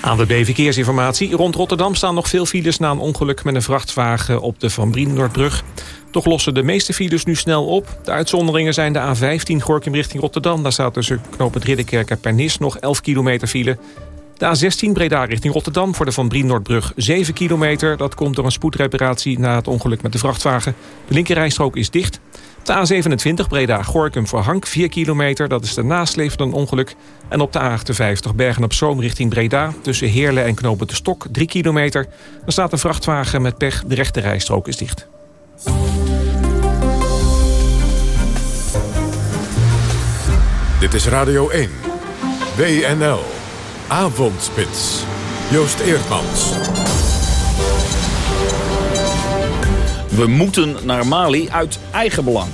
Aan de B-verkeersinformatie. Rond Rotterdam staan nog veel files na een ongeluk met een vrachtwagen op de Van Brienenoordbrug. Toch lossen de meeste files nu snel op. De uitzonderingen zijn de A15 Gorkum richting Rotterdam. Daar staat tussen knooppunt Ridderkerk en Pernis nog 11 kilometer file. De A16 Breda richting Rotterdam voor de Van Brienenoordbrug 7 kilometer. Dat komt door een spoedreparatie na het ongeluk met de vrachtwagen. De linkerrijstrook is dicht. De A27 Breda-Gorkum voor Hank 4 kilometer. Dat is de nasleep van een ongeluk. En op de A58 Bergen-op-Zoom richting Breda... tussen Heerlen en Knopen de Stok 3 kilometer. Er staat een vrachtwagen met pech. De rechte rijstrook is dicht. Dit is Radio 1. WNL. Avondspits. Joost Eerdmans. We moeten naar Mali uit eigen belang.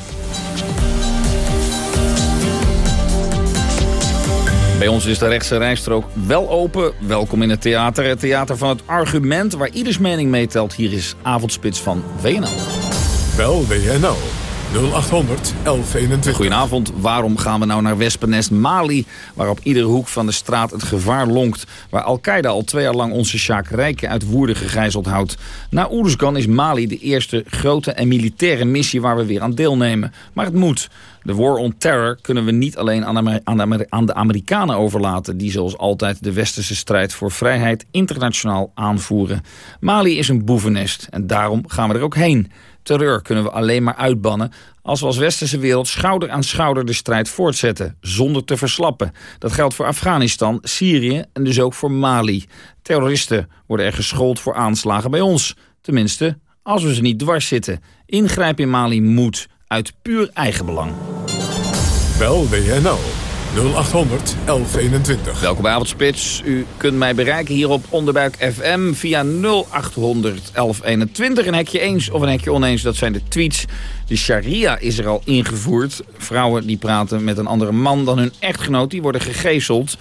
Bij ons is de rechtse rijstrook wel open. Welkom in het theater. Het theater van het argument waar ieders mening meetelt. Hier is Avondspits van WNL. Wel WNL. 0800 1121. Goedenavond. Waarom gaan we nou naar Wespennest Mali... waar op iedere hoek van de straat het gevaar lonkt... waar Al-Qaeda al twee jaar lang onze Sjaak Rijken uit Woerden gegijzeld houdt. Na Oeruzgan is Mali de eerste grote en militaire missie... waar we weer aan deelnemen. Maar het moet. De war on terror kunnen we niet alleen aan de, aan de Amerikanen overlaten... die zoals altijd de westerse strijd voor vrijheid internationaal aanvoeren. Mali is een boevennest en daarom gaan we er ook heen... Terreur kunnen we alleen maar uitbannen als we als westerse wereld schouder aan schouder de strijd voortzetten, zonder te verslappen. Dat geldt voor Afghanistan, Syrië en dus ook voor Mali. Terroristen worden er geschoold voor aanslagen bij ons. Tenminste, als we ze niet dwars zitten. Ingrijpen in Mali moet, uit puur eigenbelang. Bel WNL 0800 1121. Welkom bij Avondspits. U kunt mij bereiken hier op Onderbuik FM via 0800 1121. Een hekje eens of een hekje oneens, dat zijn de tweets. De sharia is er al ingevoerd. Vrouwen die praten met een andere man dan hun echtgenoot, die worden gegezeld.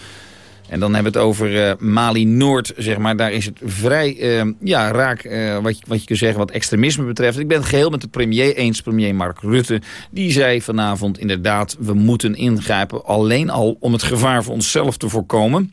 En dan hebben we het over uh, Mali-Noord, zeg maar. Daar is het vrij uh, ja, raak, uh, wat, wat je kunt zeggen, wat extremisme betreft. Ik ben het geheel met de premier eens, premier Mark Rutte. Die zei vanavond inderdaad, we moeten ingrijpen. Alleen al om het gevaar voor onszelf te voorkomen.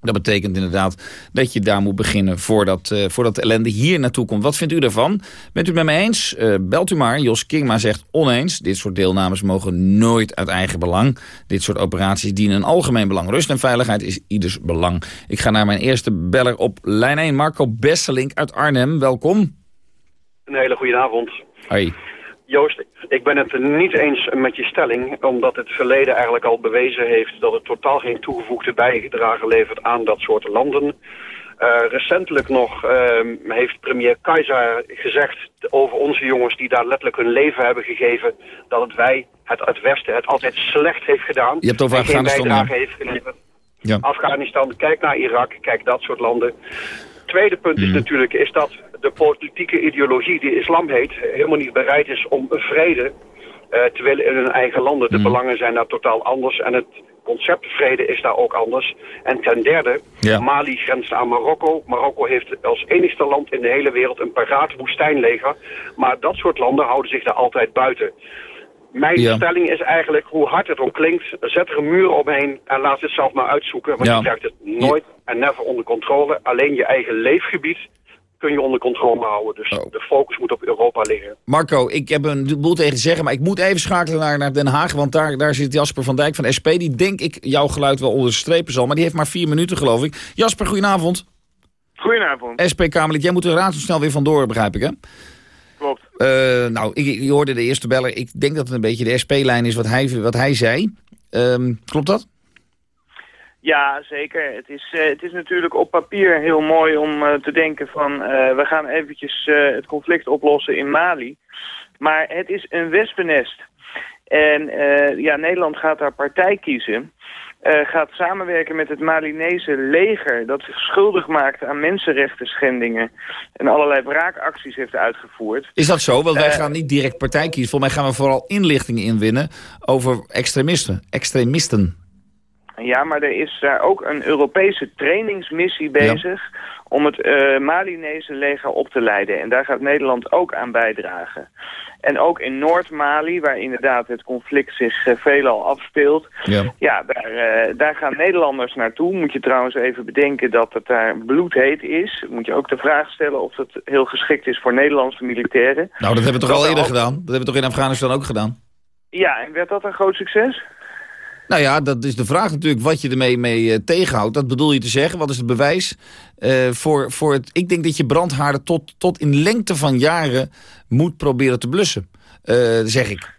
Dat betekent inderdaad dat je daar moet beginnen voordat, uh, voordat de ellende hier naartoe komt. Wat vindt u daarvan? Bent u het met mij eens? Uh, belt u maar. Jos Kingma zegt oneens. Dit soort deelnames mogen nooit uit eigen belang. Dit soort operaties dienen een algemeen belang. Rust en veiligheid is ieders belang. Ik ga naar mijn eerste beller op lijn 1. Marco Besselink uit Arnhem. Welkom. Een hele goede avond. Hoi. Joost, ik ben het niet eens met je stelling, omdat het verleden eigenlijk al bewezen heeft dat het totaal geen toegevoegde bijdrage levert aan dat soort landen. Uh, recentelijk nog uh, heeft premier Keizer gezegd over onze jongens die daar letterlijk hun leven hebben gegeven, dat het wij, het, het Westen, het altijd slecht heeft gedaan. Je hebt over en geen Afghanistan, bijdrage heeft geleverd. Ja. Afghanistan, kijk naar Irak, kijk dat soort landen. Tweede punt is natuurlijk is dat de politieke ideologie die islam heet... helemaal niet bereid is om vrede eh, te willen in hun eigen landen. De belangen zijn daar totaal anders en het concept vrede is daar ook anders. En ten derde, Ja. Mali grenst aan Marokko. Marokko heeft als enigste land in de hele wereld een paraat woestijnleger. Maar dat soort landen houden zich daar altijd buiten. Mijn Ja. stelling is eigenlijk, hoe hard het ook klinkt, zet er een muur omheen en laat het zelf maar uitzoeken. Want Ja. je krijgt het nooit en never onder controle. Alleen je eigen leefgebied kun je onder controle houden. Dus Oh. de focus moet op Europa liggen. Marco, ik heb een boel tegen te zeggen, maar ik moet even schakelen naar, naar Den Haag. Want daar, daar zit Jasper van Dijk van SP. Die denk ik jouw geluid wel onderstrepen zal. Maar die heeft maar vier minuten, geloof ik. Jasper, goedenavond. Goedenavond. SP-Kamerlid, jij moet er razendsnel weer vandoor, begrijp ik, hè? Klopt. Eh, nou, ik, je hoorde de eerste beller. Ik denk dat het een beetje de SP-lijn is wat hij, wat hij zei. Ehm, klopt dat? Ja, zeker. Het is, eh, het is natuurlijk op papier heel mooi om eh, te denken van... eh, we gaan eventjes het conflict oplossen in Mali. Maar het is een wespennest. En ja, Nederland gaat daar partij kiezen. gaat samenwerken met het Malinese leger... dat zich schuldig maakt aan mensenrechten schendingen... en allerlei wraakacties heeft uitgevoerd. Is dat zo? Want wij gaan niet direct partij kiezen. Volgens mij gaan we vooral inlichtingen inwinnen over extremisten. Extremisten. Ja, maar er is daar ook een Europese trainingsmissie bezig... om het eh Malinese leger op te leiden. En daar gaat Nederland ook aan bijdragen. En ook in Noord-Mali, waar inderdaad het conflict zich eh, veelal afspeelt... Ja. Ja, daar, eh, daar gaan Nederlanders naartoe. Moet je trouwens even bedenken dat het daar bloedheet is. Moet je ook de vraag stellen of het heel geschikt is voor Nederlandse militairen. Nou, dat hebben we toch Dat al er eerder al- gedaan? Dat hebben we toch in Afghanistan ook gedaan? Ja, en werd dat een groot succes? Nou ja, dat is de vraag natuurlijk wat je ermee mee eh, tegenhoudt. Dat bedoel je te zeggen. Wat is het bewijs eh, voor, voor het... Ik denk dat je brandhaarden tot, tot in lengte van jaren moet proberen te blussen. Eh, zeg ik.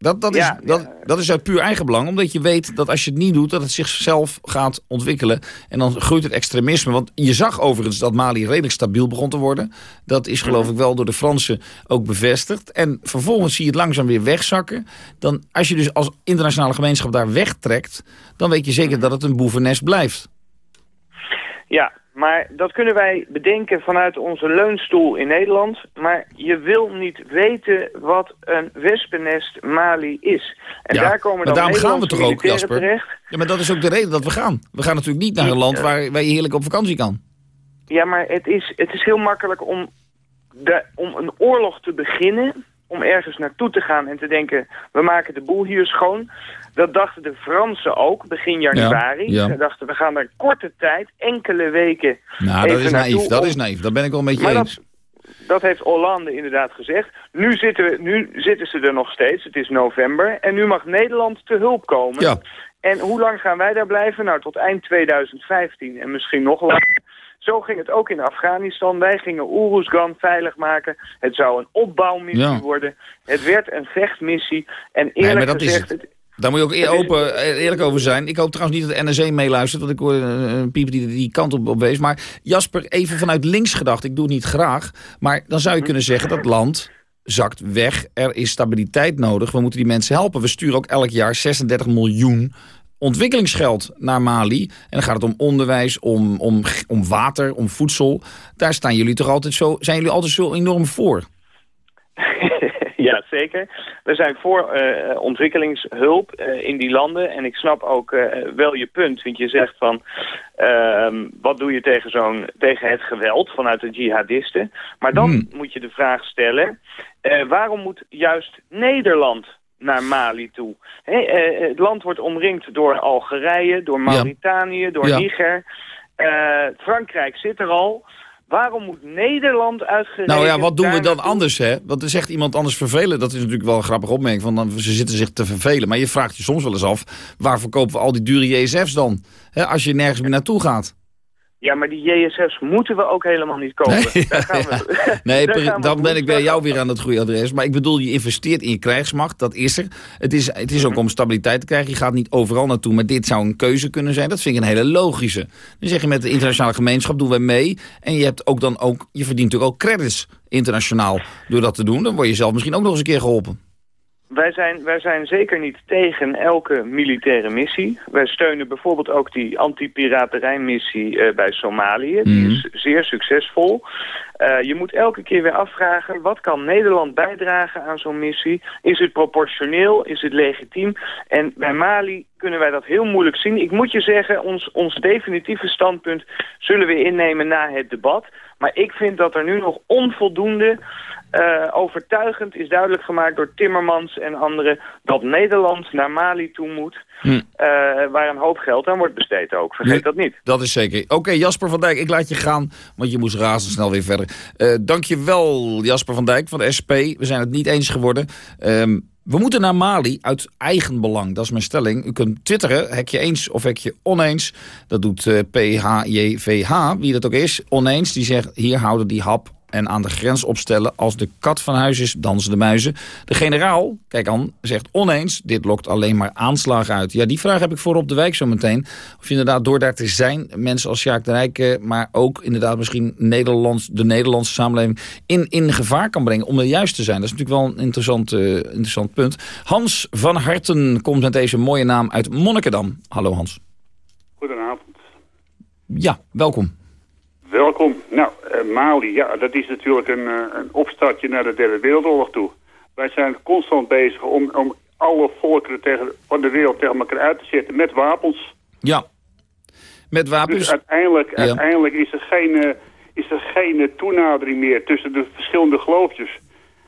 Dat, dat, is, Ja, dat, dat is uit puur eigenbelang. Omdat je weet dat als je het niet doet, dat het zichzelf gaat ontwikkelen. En dan groeit het extremisme. Want je zag overigens dat Mali redelijk stabiel begon te worden. Dat is geloof ik wel door de Fransen ook bevestigd. En vervolgens zie je het langzaam weer wegzakken. Dan, als je dus als internationale gemeenschap daar wegtrekt... dan weet je zeker dat het een boevennest blijft. Ja, maar dat kunnen wij bedenken vanuit onze leunstoel in Nederland. Maar je wil niet weten wat een wespennest Mali is. En Ja, daar komen maar dan daarom gaan we toch ook, Jasper? terecht. Ja, maar dat is ook de reden dat we gaan. We gaan natuurlijk niet naar een land waar, waar je heerlijk op vakantie kan. Ja, maar het is, het is heel makkelijk om, de, om een oorlog te beginnen... om ergens naartoe te gaan en te denken... we maken de boel hier schoon. Dat dachten de Fransen ook, begin januari. ja. Ze dachten, we gaan er korte tijd, enkele weken... Nou, dat is naïef. Dat om- is naïef. Dat ben ik wel een beetje Maar eens. Dat heeft Hollande inderdaad gezegd. Nu zitten, we, nu zitten ze er nog steeds. Het is november. En nu mag Nederland te hulp komen. Ja. En hoe lang gaan wij daar blijven? Nou, tot eind 2015 en misschien nog langer. Zo ging het ook in Afghanistan. Wij gingen Uruzgan veilig maken. Het zou een opbouwmissie Ja. worden. Het werd een vechtmissie. En eerlijk dat is gezegd... het. Daar moet je ook eer- open, eerlijk over zijn. Ik hoop trouwens niet dat de NRC meeluistert, want ik hoor een piep die die kant op, op wees. Maar Jasper, even vanuit links gedacht, ik doe het niet graag. Maar dan zou je kunnen zeggen dat land zakt weg. Er is stabiliteit nodig. We moeten die mensen helpen. We sturen ook elk jaar 36 miljoen ontwikkelingsgeld naar Mali. En dan gaat het om onderwijs, om, om, om water, om voedsel. Daar staan jullie toch altijd zo, zijn jullie altijd zo enorm voor? Ja, zeker. We zijn voor eh, ontwikkelingshulp eh, in die landen. En ik snap ook eh, wel je punt. Want je zegt van, ehm, wat doe je tegen, zo'n, tegen het geweld vanuit de jihadisten? Maar dan Hmm. moet je de vraag stellen, waarom moet juist Nederland naar Mali toe? Eh, het land wordt omringd door Algerije, door Mauritanië, door Ja. Niger. Eh, Frankrijk zit er al. Waarom moet Nederland uitgerekend Nou ja, wat doen we dan anders, hè? Want er zegt iemand anders vervelen. Dat is natuurlijk wel een grappige opmerking. Van, dan, ze zitten zich te vervelen. Maar je vraagt je soms wel eens af... waar verkopen we al die dure JSF's dan? Hè, als je nergens meer naartoe gaat. Ja, maar die JSF's moeten we ook helemaal niet kopen. Nee, Daar gaan we, nee daar gaan we dan ben ik bij jou weer aan het goede adres. Maar ik bedoel, je investeert in je krijgsmacht, dat is er. Het is, het is ook om stabiliteit te krijgen. Je gaat niet overal naartoe, maar dit zou een keuze kunnen zijn. Dat vind ik een hele logische. Dan zeg je met de internationale gemeenschap doen wij mee. En je hebt ook dan ook, je verdient natuurlijk ook credits internationaal door dat te doen. Dan word je zelf misschien ook nog eens een keer geholpen. Wij zijn, wij zijn zeker niet tegen elke militaire missie. Wij steunen bijvoorbeeld ook die anti-piraterijmissie eh, bij Somalië. Die Mhm. is zeer succesvol. Eh, je moet elke keer weer afvragen, wat kan Nederland bijdragen aan zo'n missie? Is het proportioneel? Is het legitiem? En bij Mali kunnen wij dat heel moeilijk zien. Ik moet je zeggen, ons, ons definitieve standpunt zullen we innemen na het debat. Maar ik vind dat er nu nog onvoldoende eh, overtuigend is duidelijk gemaakt door Timmermans en anderen... dat Nederland naar Mali toe moet, Hm. eh, waar een hoop geld aan wordt besteed ook. Vergeet Nee, dat niet. Dat is zeker. Oké, Jasper van Dijk, ik laat je gaan, want je moest razendsnel weer verder. Eh Dank je wel, Jasper van Dijk van de SP. We zijn het niet eens geworden. Ehm, we moeten naar Mali uit eigen belang. Dat is mijn stelling. U kunt twitteren, hekje eens of hekje oneens. Dat doet eh, PHJVH, wie dat ook is. Oneens, die zegt, hier houden die hap en aan de grens opstellen. Als de kat van huis is, dansen de muizen. De generaal, kijk aan, zegt oneens. Dit lokt alleen maar aanslagen uit. Ja, die vraag heb ik voor op de wijk zo meteen. Of je inderdaad door daar te zijn, mensen als Sjaak de Rijk... eh, maar ook inderdaad misschien Nederlands, de Nederlandse samenleving... In, in gevaar kan brengen om er juist te zijn. Dat is natuurlijk wel een interessant, eh, interessant punt. Hans van Harten komt met deze mooie naam uit Monnikendam. Hallo Hans. Goedenavond. Ja, welkom. Welkom. Nou, eh, Mali, ja, dat is natuurlijk een, eh, een opstartje naar de derde wereldoorlog toe. Wij zijn constant bezig om, om alle volkeren tegen, van de wereld tegen elkaar uit te zetten met wapens. Ja. Met wapens. Dus uiteindelijk, Ja. uiteindelijk is er geen, eh, is er geen toenadering meer tussen de verschillende geloofjes.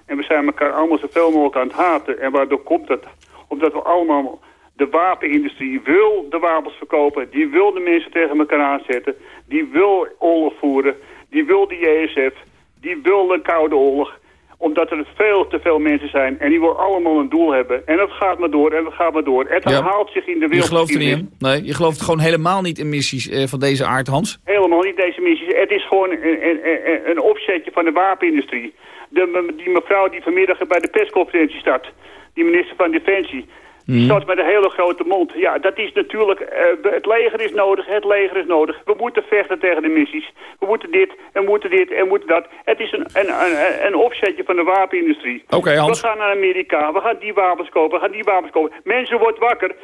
En we zijn elkaar allemaal zoveel mogelijk aan het haten. En waardoor komt dat? Omdat we allemaal... De wapenindustrie wil de wapens verkopen. Die wil de mensen tegen elkaar aanzetten. Die wil oorlog voeren. Die wil de JSF. Die wil de Koude Oorlog. Omdat er veel te veel mensen zijn. En die willen allemaal een doel hebben. En dat gaat maar door en dat gaat maar door. Het Ja. herhaalt zich in de Je wereld. gelooft er niet in? Nee, je gelooft gewoon helemaal niet in missies eh, van deze aard, Hans? Helemaal niet deze missies. Het is gewoon een, een, een- een opzetje van de wapenindustrie. De, die mevrouw die vanmiddag bij de persconferentie start, die minister van Defensie, Mhm. staat met een hele grote mond. Ja, dat is natuurlijk, eh, het leger is nodig, het leger is nodig. We moeten vechten tegen de missies. We moeten dit en moeten dit en moeten dat. Het is een, een, een, een opzetje van de wapenindustrie. Oké, Hans. We gaan naar Amerika, we gaan die wapens kopen, we gaan die wapens kopen. Mensen wordt wakker.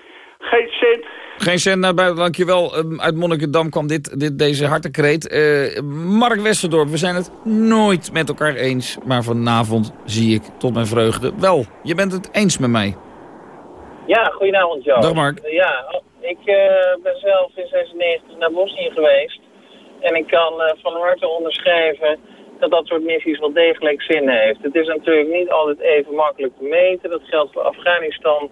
Geen cent, Geen cent naar buiten, dankjewel. Um, uit Monnikendam kwam dit, dit, deze hartekreet. Eh Mark Westerdorp, we zijn het nooit met elkaar eens. Maar vanavond zie ik tot mijn vreugde wel. Je bent het eens met mij. Ja, goedenavond Joop. Dag, Mark. Ja, ik eh, ben zelf in 96 naar Bosnië geweest. En ik kan eh, van harte onderschrijven dat dat soort missies wel degelijk zin heeft. Het is natuurlijk niet altijd even makkelijk te meten. Dat geldt voor Afghanistan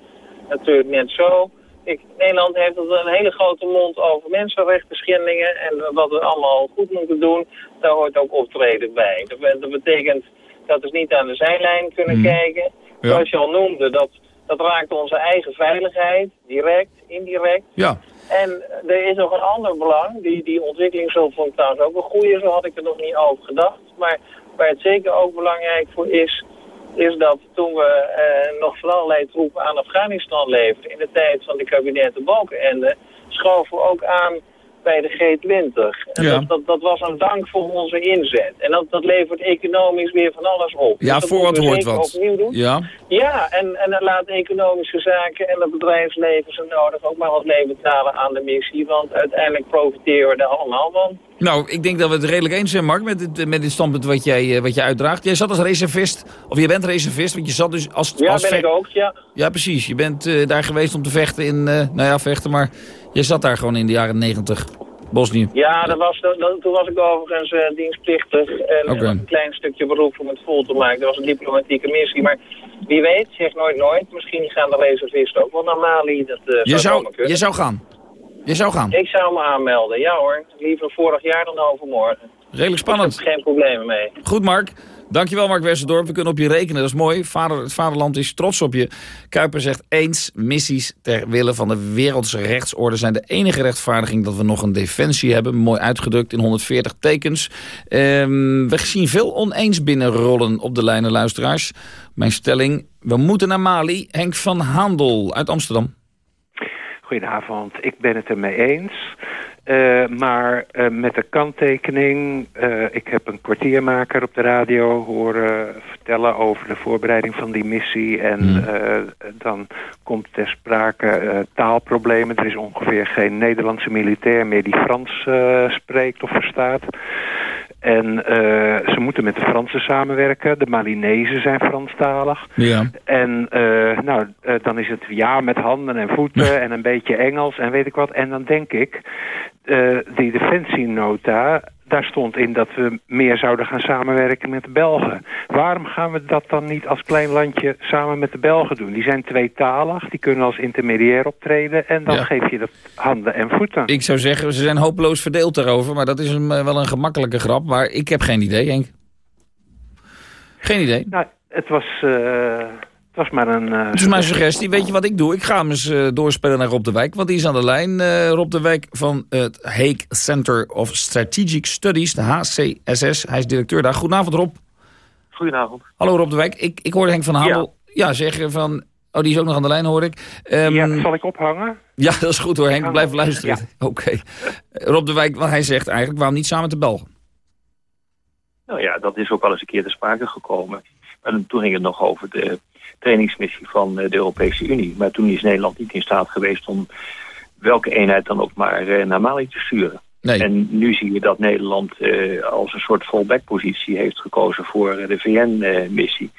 natuurlijk net zo. Ik, Nederland heeft een hele grote mond over mensenrechten schendingen en wat we allemaal goed moeten doen. Daar hoort ook optreden bij. Dat, be- dat betekent dat we niet aan de zijlijn kunnen kijken. Ja. Zoals je al noemde, dat, dat raakt onze eigen veiligheid, direct, indirect. Ja. En er is nog een ander belang. Die, die ontwikkelingshulp vond ik trouwens ook een goede. Zo had ik er nog niet over gedacht. Maar waar het zeker ook belangrijk voor is... is dat toen we eh, nog van allerlei troepen aan Afghanistan leefden... in de tijd van de kabinetten Balkenende... schoven we ook aan bij de G20. En Ja. dat, dat, dat was een dank voor onze inzet. En dat, dat levert economisch weer van alles op. Ja, voor wat hoort wat. opnieuw doen. Ja. Ja, en, en dan laat economische zaken en het bedrijfsleven zo nodig ook maar wat mee betalen aan de missie. Want uiteindelijk profiteren we er allemaal van. Nou, ik denk dat we het redelijk eens zijn, Mark, met dit, met dit standpunt wat jij, eh, wat jij uitdraagt. Jij zat als reservist, of je bent reservist, want je zat dus als... Ja, als ben ik ook, ja. Ja, precies. Je bent eh, daar geweest om te vechten in, eh, nou ja, vechten, maar je zat daar gewoon in de jaren negentig. Bosnië. Ja, dat was, dat, toen was ik overigens eh, dienstplichtig en Oké. een klein stukje beroep om het vol te maken. Dat was een diplomatieke missie, maar wie weet, zeg nooit nooit. Misschien gaan de reservisten ook wel naar Mali. Dat eh, Je zou je zou gaan. Je zou gaan. Ik zou me aanmelden, ja hoor. Liever vorig jaar dan overmorgen. Redelijk spannend. Ik heb geen problemen mee. Goed, Mark. Dankjewel Mark Westerdorp, we kunnen op je rekenen, dat is mooi. Vader, het vaderland is trots op je. Kuiper zegt eens, missies ter wille van de wereldse rechtsorde... zijn de enige rechtvaardiging dat we nog een defensie hebben. Mooi uitgedrukt in 140 tekens. Ehm, we zien veel oneens binnenrollen op de lijnen, luisteraars. Mijn stelling, we moeten naar Mali. Henk van Handel uit Amsterdam. Goedenavond, ik ben het ermee eens. Uh, maar uh, met de kanttekening, uh, ik heb een kwartiermaker op de radio horen vertellen over de voorbereiding van die missie. En mm. dan komt ter sprake taalproblemen. Er is ongeveer geen Nederlandse militair meer die Frans spreekt of verstaat. En uh, ze moeten met de Fransen samenwerken. De Malinezen zijn Franstalig. Ja. En uh, nou, uh, dan is het ja met handen en voeten en een beetje Engels en weet ik wat. En dan denk ik, die defensienota, daar stond in dat we meer zouden gaan samenwerken met de Belgen. Waarom gaan we dat dan niet als klein landje samen met de Belgen doen? Die zijn tweetalig, die kunnen als intermediair optreden... en dan ja. geef je dat handen en voeten. Ik zou zeggen, ze zijn hopeloos verdeeld daarover... maar dat is een, wel een gemakkelijke grap. Maar ik heb geen idee, Henk. Geen idee. Nou, het was... Uh... Het was maar een... Uh, het is mijn suggestie. Weet je wat ik doe? Ik ga hem eens uh, doorspelen naar Rob de Wijk. Want die is aan de lijn. Uh, Rob de Wijk van het Hague Center of Strategic Studies, de HCSS. Hij is directeur daar. Goedenavond Rob. Goedenavond. Hallo Rob de Wijk. Ik, ik hoorde Henk van Handel ja. ja. zeggen van... Oh, die is ook nog aan de lijn, hoor ik. Um, ja, zal ik ophangen? Ja, dat is goed hoor, Henk. Blijf luisteren. Ja. Oké. Okay. Rob de Wijk, wat hij zegt eigenlijk, waarom niet samen te Belgen? Nou ja, dat is ook al eens een keer te sprake gekomen. En toen ging het nog over de trainingsmissie van eh, de Europese Unie. Maar toen is Nederland niet in staat geweest om welke eenheid dan ook maar eh, naar Mali te sturen. Nee. En nu zie je dat Nederland uh, als een soort fallback-positie heeft gekozen voor de VN-missie.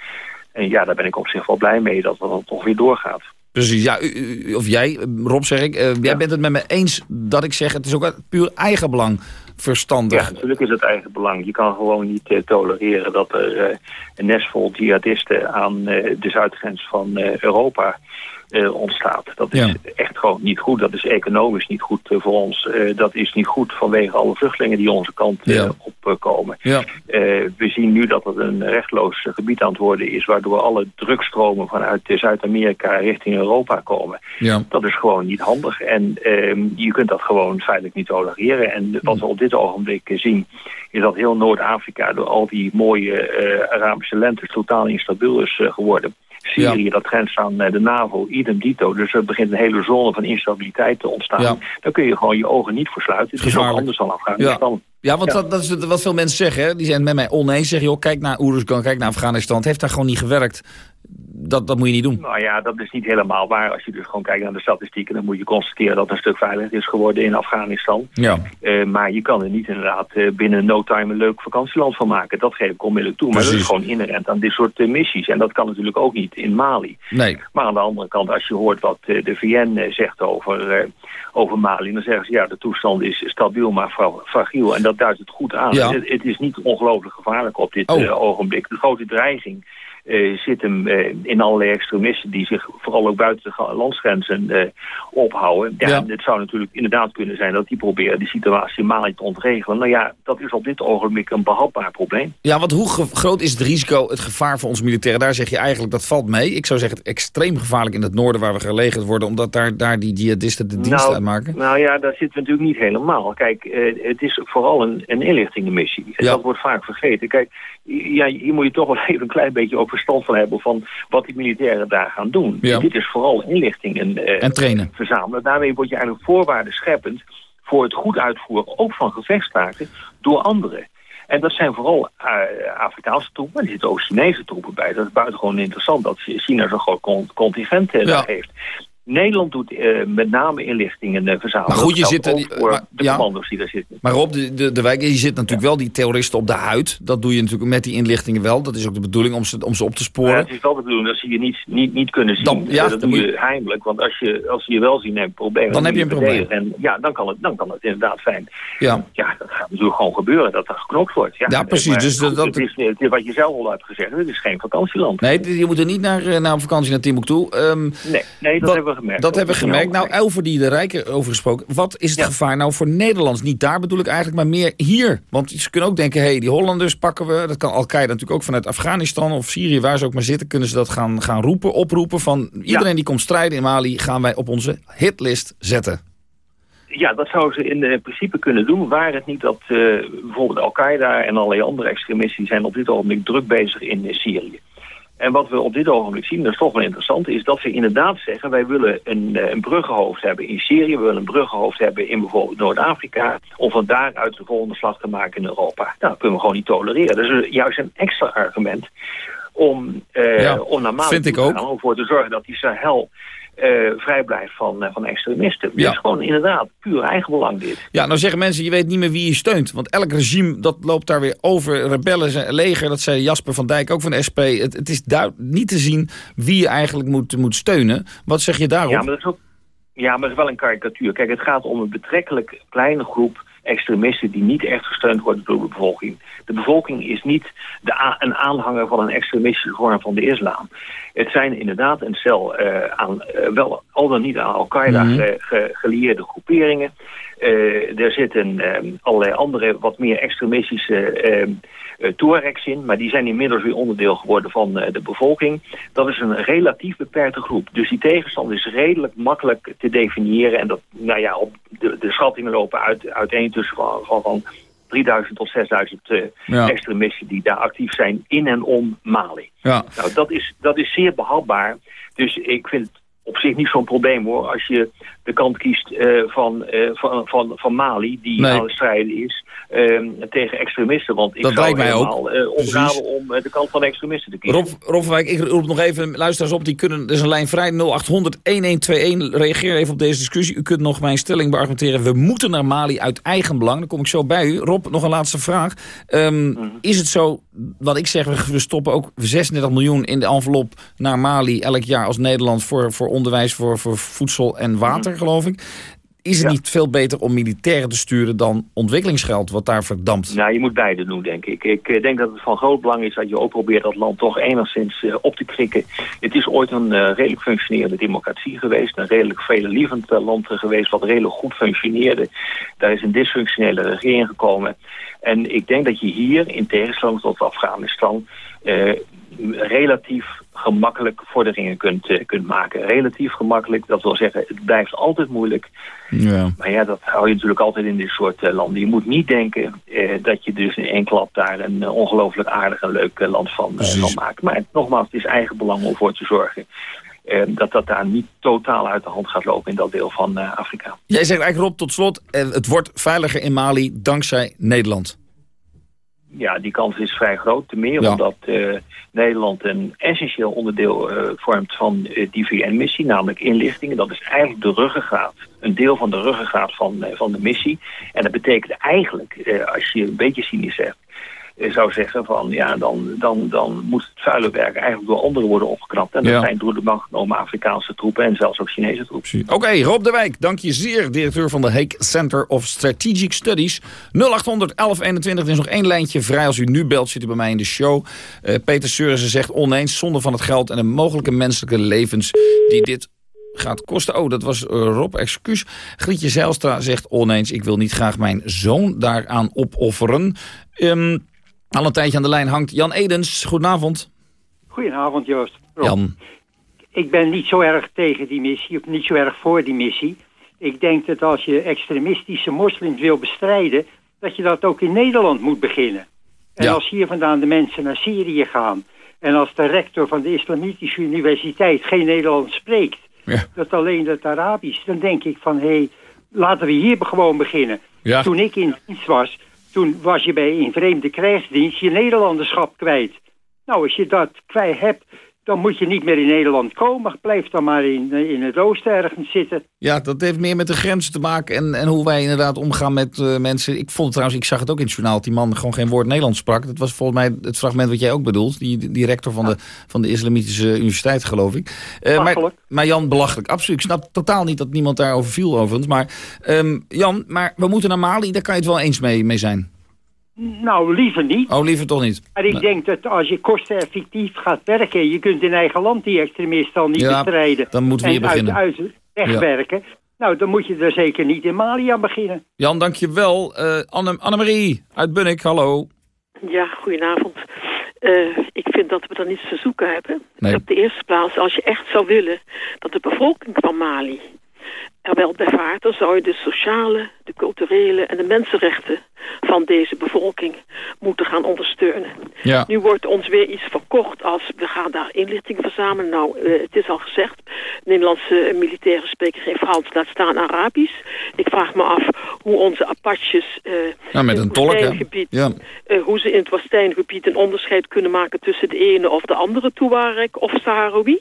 en ja, daar ben ik op zich wel blij mee dat dat dan toch weer doorgaat. Precies, ja, u, of jij, Rob zeg ik, uh, jij ja. bent het met me eens dat ik zeg... het is ook uit puur eigenbelang verstandig. Ja, natuurlijk is het eigen belang. Je kan gewoon niet uh, tolereren dat er uh, een nestvol jihadisten aan uh, de zuidgrens van Europa ontstaat. Dat is ja. echt gewoon niet goed. Dat is economisch niet goed voor ons. dat is niet goed vanwege alle vluchtelingen die onze kant ja. opkomen. Ja. we zien nu dat het een rechtloos gebied aan het worden is... waardoor alle drugstromen vanuit Zuid-Amerika richting Europa komen. Ja. Dat is gewoon niet handig. En ehm, je kunt dat gewoon feitelijk niet tolereren. En wat we op dit ogenblik zien... is dat heel Noord-Afrika door al die mooie Arabische lentes totaal instabiel is geworden. Syrië, ja. dat grenst aan de NAVO, idem dito. Dus er begint een hele zone van instabiliteit te ontstaan. Ja. Dan kun je gewoon je ogen niet versluiten. Het is ook anders dan Afghanistan. Ja, ja want Dat, dat, is wat veel mensen zeggen. Hè? Die zijn het met mij oneens. Zeggen, joh, kijk naar Oeruzgan, kijk naar Afghanistan. Het heeft daar gewoon niet gewerkt. Dat, dat moet je niet doen. Nou ja, dat is niet helemaal waar. Als je dus gewoon kijkt naar de statistieken... dan moet je constateren dat het een stuk veiliger is geworden in Afghanistan. Ja. Uh, maar je kan er niet inderdaad uh, binnen no time een leuk vakantieland van maken. Dat geef ik onmiddellijk toe. Maar Precies. dat is gewoon inherent aan dit soort uh, missies. En dat kan natuurlijk ook niet in Mali. Nee. Maar aan de andere kant, als je hoort wat de VN zegt over, over Mali... dan zeggen ze, ja, de toestand is stabiel, maar fragiel. En dat duidt het goed aan. Ja. Het, het, is niet ongelooflijk gevaarlijk op dit oh. ogenblik. De grote dreiging... Uh, zit hem uh, in allerlei extremisten die zich vooral ook buiten de landsgrenzen uh, ophouden. Ja, Ja. Het zou natuurlijk inderdaad kunnen zijn dat die proberen de situatie in Mali te ontregelen. Nou ja, dat is op dit ogenblik een behapbaar probleem. Ja, want hoe groot is het risico, het gevaar voor ons militairen? Daar zeg je eigenlijk, dat valt mee. Ik zou zeggen, het extreem gevaarlijk in het noorden waar we gelegerd worden... omdat daar, daar die jihadisten de dienst nou, uitmaken. Nou ja, daar zitten we natuurlijk niet helemaal. Kijk, het is vooral een, een inlichtingenmissie. En Ja. dat wordt vaak vergeten. Kijk, ja, hier moet je toch wel even een klein beetje ook verstand van hebben... van wat die militairen daar gaan doen. Ja. Dit is vooral inlichtingen uh, En trainen. verzamelen. Daarmee word je eigenlijk voorwaarden scheppend... voor het goed uitvoeren, ook van gevechtstaken, door anderen. En dat zijn vooral uh, Afrikaanse troepen, maar er zitten ook Chinese troepen bij. Dat is buitengewoon interessant dat China zo'n groot con- contingent uh, Ja. heeft. Nederland doet uh, met name inlichtingen uh, verzamelen. Maar goed, je Dat zit er- voor maar- de ja. commando's die daar zitten. Maar Rob, de, de, de wijk, je zit natuurlijk wel die terroristen op de huid. Dat doe je natuurlijk met die inlichtingen wel. Dat is ook de bedoeling om ze, om ze op te sporen. het is wel de bedoeling dat ze je niet, niet, niet kunnen zien. Dan- ja, Eh, dat dan doe je je- heimelijk, want als, je, als ze je wel zien, heb je problemen. Dan heb je een probleem. En ja, dan kan, het, dan kan het inderdaad zijn. Ja. Ja, dat gaat natuurlijk gewoon gebeuren, dat er geknokt wordt. Ja, Ja, precies, Maar dus goed, dat- het, is, het is wat je zelf al hebt gezegd, het is geen vakantieland. Nee, je moet er niet naar, eh, naar op vakantie naar Timbuktu. Ehm Nee, nee dat Wat- hebben we gemerkt. Dat hebben we gemerkt. Nou, over die de Rijken over gesproken. Wat is het gevaar nou voor Nederlands? Niet daar bedoel ik eigenlijk, maar meer hier. Want ze kunnen ook denken, hé, hey, die Hollanders pakken we. Dat kan Al-Qaeda natuurlijk ook vanuit Afghanistan of Syrië, waar ze ook maar zitten, kunnen ze dat gaan, gaan roepen, oproepen van iedereen die komt strijden in Mali, gaan wij op onze hitlist zetten. Ja, dat zouden ze in uh, principe kunnen doen. Waar het niet dat uh, bijvoorbeeld Al-Qaeda en allerlei andere extremisten... zijn op dit ogenblik druk bezig in uh, Syrië. En wat we op dit ogenblik zien, dat is toch wel interessant... is dat ze inderdaad zeggen... wij willen een, een bruggenhoofd hebben in Syrië... we willen een bruggenhoofd hebben in bijvoorbeeld Noord-Afrika... om van daaruit de volgende slag te maken in Europa. Nou, dat kunnen we gewoon niet tolereren. Dat is juist een extra argument om, ja, om naar Mali te gaan... om ervoor te zorgen dat die Sahel... Uh, vrij blijft van, uh, van extremisten. Ja. Dus gewoon inderdaad puur eigenbelang dit. Ja, nou zeggen mensen, je weet niet meer wie je steunt. Want elk regime, dat loopt daar weer over. Rebellen, leger, dat zei Jasper van Dijk, ook van de SP. Het, het is niet te zien wie je eigenlijk moet, moet steunen. Wat zeg je daarop? Ja, maar dat is ook, ja, maar dat is wel een karikatuur. Kijk, het gaat om een betrekkelijk kleine groep extremisten die niet echt gesteund worden door de bevolking. De bevolking is niet de een aanhanger van een extremistische vorm van de islam. Het zijn inderdaad een cel uh, aan, uh, wel al dan niet aan Al-Qaeda mm -hmm. ge, ge, gelieerde groeperingen. Uh, er zitten allerlei andere wat meer extremistische uh, Tuaregs in, maar die zijn inmiddels weer onderdeel geworden van de bevolking. Dat is een relatief beperkte groep. Dus die tegenstand is redelijk makkelijk te definiëren. En dat, nou ja, op de, de schattingen lopen uit, uiteen tussen van, van, van 3000 tot 6000 uh, ja. extremisten die daar actief zijn in en om Mali. Ja. Nou, dat is, dat is zeer behapbaar. Dus ik vind het op zich niet zo'n probleem hoor. Als je de kant kiest uh, van, uh, van, van, van Mali, die nee. aan het strijden is, uh, tegen extremisten. Want ik dat zou lijkt mij helemaal ook. uh, omraden om de kant van extremisten te kiezen. Rob, Rob van Wijk, ik roep nog even luisteraars op. Die kunnen, er is een lijn vrij, 0800 1121. Reageer even op deze discussie. U kunt nog mijn stelling beargumenteren. We moeten naar Mali uit eigen belang. Dan kom ik zo bij u. Rob, nog een laatste vraag. Um, mm -hmm. Is het zo, wat ik zeg, we stoppen ook 36 miljoen in de envelop naar Mali elk jaar als Nederland voor, voor onderwijs, voor, voor voedsel en water, mm -hmm. Geloof ik. Is het ja. niet veel beter om militairen te sturen dan ontwikkelingsgeld wat daar verdampt? Nou, je moet beide doen, denk ik. Ik denk dat het van groot belang is dat je ook probeert dat land toch enigszins uh, op te krikken. Het is ooit een uh, redelijk functionerende democratie geweest. Een redelijk vredelievend uh, land geweest wat redelijk goed functioneerde. Daar is een dysfunctionele regering gekomen. En ik denk dat je hier, in tegenstelling tot Afghanistan relatief gemakkelijk vorderingen kunt, uh, kunt maken. Relatief gemakkelijk, dat wil zeggen, het blijft altijd moeilijk. Ja. Maar ja, dat hou je natuurlijk altijd in dit soort uh, landen. Je moet niet denken uh, dat je dus in één klap daar een ongelooflijk aardig en leuk land van, van maakt. Maar nogmaals, het is eigen belang om voor te zorgen dat dat daar niet totaal uit de hand gaat lopen in dat deel van Afrika. Jij zegt eigenlijk Rob, tot slot, het wordt veiliger in Mali dankzij Nederland. Ja, die kans is vrij groot. Te meer ja. omdat uh, Nederland een essentieel onderdeel uh, vormt van uh, die VN-missie, namelijk inlichtingen. Dat is eigenlijk de ruggengraat, een deel van de ruggengraat van, van de missie. En dat betekent eigenlijk, als je een beetje cynisch zegt, zou zeggen van ja, dan, dan, dan moet het vuile werk eigenlijk door anderen worden opgeknapt. En dat ja. zijn door de bank genomen Afrikaanse troepen en zelfs ook Chinese troepen. Oké, okay, Rob de Wijk, dank je zeer. Directeur van de Hague Center of Strategic Studies. 0800 1121, er is nog één lijntje vrij. Als u nu belt, zit u bij mij in de show. Uh, Peter Seurissen zegt oneens, zonde van het geld en de mogelijke menselijke levens die dit gaat kosten. Oh, dat was uh, Rob, excuus. Grietje Zijlstra zegt oneens, ik wil niet graag mijn zoon daaraan opofferen. Um, al een tijdje aan de lijn hangt Jan Edens. Goedenavond. Goedenavond, Joost. Rob. Jan. Ik ben niet zo erg tegen die missie, of niet zo erg voor die missie. Ik denk dat als je extremistische moslims wil bestrijden... dat je dat ook in Nederland moet beginnen. En ja. als hier vandaan de mensen naar Syrië gaan... en als de rector van de Islamitische Universiteit geen Nederlands spreekt... Ja. dat alleen het Arabisch... dan denk ik van, hé, hey, laten we hier gewoon beginnen. Ja. Toen ik in dienst was toen was je bij een vreemde krijgsdienst je Nederlanderschap kwijt. Nou, als je dat kwijt hebt, dan moet je niet meer in Nederland komen. Blijf dan maar in, in het oosten ergens zitten. Ja, dat heeft meer met de grenzen te maken en, en hoe wij inderdaad omgaan met uh, mensen. Ik vond trouwens, ik zag het ook in het journaal, dat die man gewoon geen woord Nederlands sprak. Dat was volgens mij het fragment wat jij ook bedoelt. Die, die rector van, ja. de, van de Islamitische Universiteit, geloof ik. Uh, maar, maar Jan, belachelijk. Absoluut. Ik snap totaal niet dat niemand daarover viel overigens. Maar um, Jan, maar we moeten naar Mali, daar kan je het wel eens mee, mee zijn. Nou, liever niet. Oh, liever toch niet? Maar ik Nee. denk dat als je kosteneffectief gaat werken... je kunt in eigen land die extremisten al niet Ja, bestrijden. dan moeten we en hier beginnen. Uit, uit wegwerken. Nou, dan moet je er zeker niet in Mali aan beginnen. Jan, dankjewel. Eh Anne, Annemarie uit Bunnik, hallo. Ja, goedenavond. Eh, ik vind dat we er niets te zoeken hebben. Nee. Op de eerste plaats, als je echt zou willen dat de bevolking van Mali er wel bij vaart, dan zou je de sociale, de culturele en de mensenrechten van deze bevolking moeten gaan ondersteunen. Ja. Nu wordt ons weer iets verkocht als we gaan daar inlichtingen verzamelen. Nou, eh, het is al gezegd, Nederlandse militairen spreken geen Frans, laat staan Arabisch. Ik vraag me af hoe onze Apaches eh, Ja, met in een het woestijngebied Ja. eh, hoe ze in het woestijngebied een onderscheid kunnen maken tussen de ene of de andere Tuareg of Saharawi.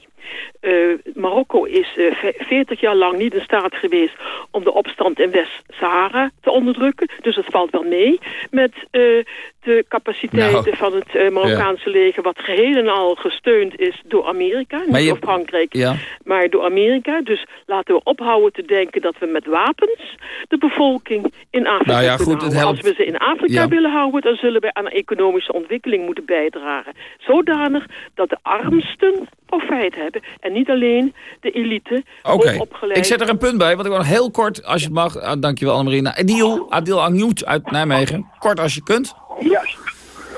Eh, Marokko is eh, ve- 40 jaar lang niet in staat geweest om de opstand in West-Sahara te onderdrukken. Dus het valt wel mee met eh, de capaciteiten Nou, van het eh, Marokkaanse leger... wat geheel en al gesteund is door Amerika, niet je- door Frankrijk, Ja. maar door Amerika. Dus laten we ophouden te denken dat we met wapens de bevolking in Afrika Nou ja, goed, het. Als we ze in Afrika willen houden, dan zullen we aan economische ontwikkeling moeten bijdragen. Zodanig dat de armsten profijt hebben en niet alleen de elite, Oké, ik zet er een punt bij, want ik wil nog heel kort, als je het mag. Ah, dankjewel Annemarie. Nou, Adil, Adil Agnoet uit Nijmegen. Kort als je kunt. Ja.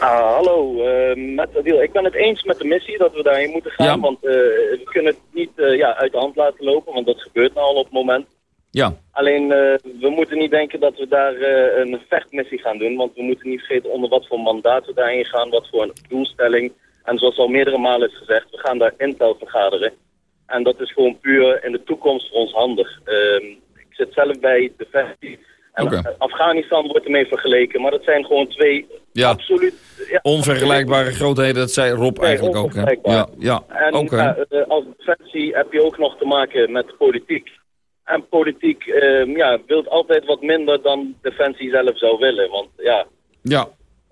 Ah, hallo, eh, met Adil. Ik ben het eens met de missie dat we daarheen moeten gaan. Ja. Want eh, we kunnen het niet eh, ja, uit de hand laten lopen, want dat gebeurt nou al op het moment. Ja. Alleen, eh, we moeten niet denken dat we daar eh, een vechtmissie gaan doen. Want we moeten niet vergeten onder wat voor mandaat we daarheen gaan, wat voor een doelstelling. En zoals al meerdere malen is gezegd, we gaan daar intel vergaderen. En dat is gewoon puur in de toekomst voor ons handig. Ehm, ik zit zelf bij Defensie. En eh, Afghanistan wordt ermee vergeleken. Maar dat zijn gewoon twee Ja. absoluut... Ja, Onvergelijkbare grootheden, dat zei Rob Nee, eigenlijk ook. Hè? Ja, ja. En ja, eh, als defensie heb je ook nog te maken met politiek. En politiek ehm, ja, wil altijd wat minder dan defensie zelf zou willen. Want ja, Ja.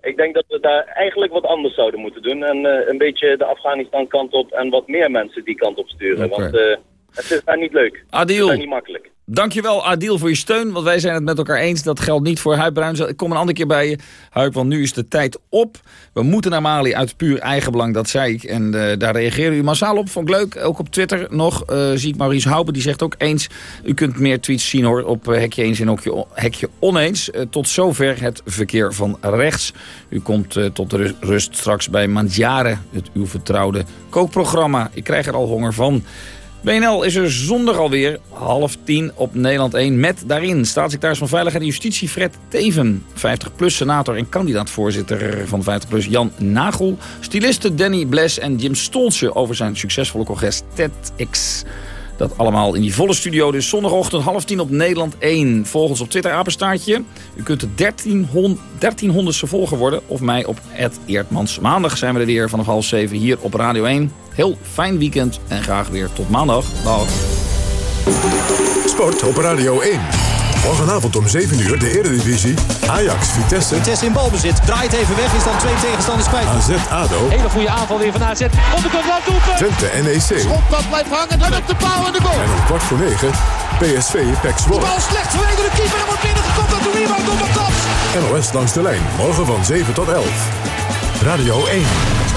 Ik denk dat we daar eigenlijk wat anders zouden moeten doen. En eh, een beetje de Afghanistan kant op en wat meer mensen die kant op sturen. Want eh, het is daar niet leuk. Adil. Het is daar niet makkelijk. Dankjewel Adil voor je steun, want wij zijn het met elkaar eens. Dat geldt niet voor Huip Bruinzeel. Ik kom een andere keer bij je, Huip, want nu is de tijd op. We moeten naar Mali uit puur eigenbelang, dat zei ik. En eh, daar reageerde u massaal op, vond ik leuk. Ook op Twitter nog eh, zie ik Maurice Houben, die zegt ook eens. U kunt meer tweets zien hoor, op eh, Hekje Eens en hokje, Hekje Oneens. Tot zover het verkeer van rechts. U komt tot rust straks bij Mandjare, het uw vertrouwde kookprogramma. Ik krijg er al honger van. WNL is er zondag alweer half tien op Nederland 1 met daarin staatssecretaris van Veiligheid en Justitie Fred Teven, 50PLUS senator en kandidaat-voorzitter van 50PLUS Jan Nagel, styliste Danny Bles en Jim Stoltje over zijn succesvolle congres TEDx. Dat allemaal in die volle studio. Dus zondagochtend half tien op Nederland 1. Volg ons op Twitter apenstaartje. U kunt de 1300, 1300ste volger worden. Of mij op Eertmans. Maandag zijn we er weer vanaf half zeven hier op Radio 1. Heel fijn weekend en graag weer tot maandag. Dag. Sport op Radio 1. Morgenavond om 7 uur de Eredivisie. Ajax, Vitesse. Vitesse in balbezit. Draait even weg. Is dan twee tegenstanders kwijt. AZ, ADO. Hele goede aanval weer van AZ. Op de kant doelpunt. Twente, NEC. Schot dat blijft hangen. Dan op de paal en de goal. En om kwart voor 9 PSV, PEC Zwolle. Bal slecht verleden door de keeper. Er wordt binnengekopt. Dat doet iemand op de kant. NOS langs de lijn. Morgen van 7 tot 11. Radio 1.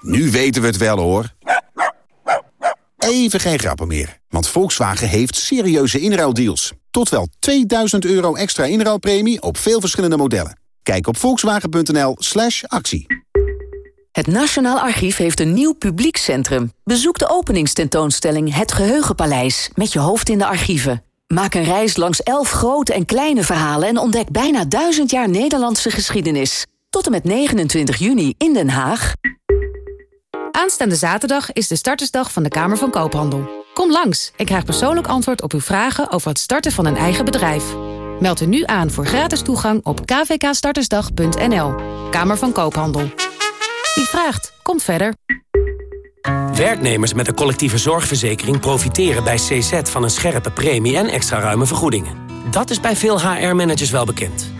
Nu weten we het wel hoor. Even geen grappen meer, want Volkswagen heeft serieuze inruildeals. Tot wel 2000 euro extra inruilpremie op veel verschillende modellen. Kijk op volkswagen.nl slash actie. Het Nationaal Archief heeft een nieuw publiekscentrum. Bezoek de openingstentoonstelling Het Geheugenpaleis... met je hoofd in de archieven. Maak een reis langs elf grote en kleine verhalen... en ontdek bijna duizend jaar Nederlandse geschiedenis. Tot en met 29 juni in Den Haag. Aanstaande zaterdag is de startersdag van de Kamer van Koophandel. Kom langs en krijg persoonlijk antwoord op uw vragen over het starten van een eigen bedrijf. Meld u nu aan voor gratis toegang op kvkstartersdag.nl. Kamer van Koophandel. Wie vraagt, komt verder. Werknemers met een collectieve zorgverzekering profiteren bij CZ van een scherpe premie en extra ruime vergoedingen. Dat is bij veel HR-managers wel bekend.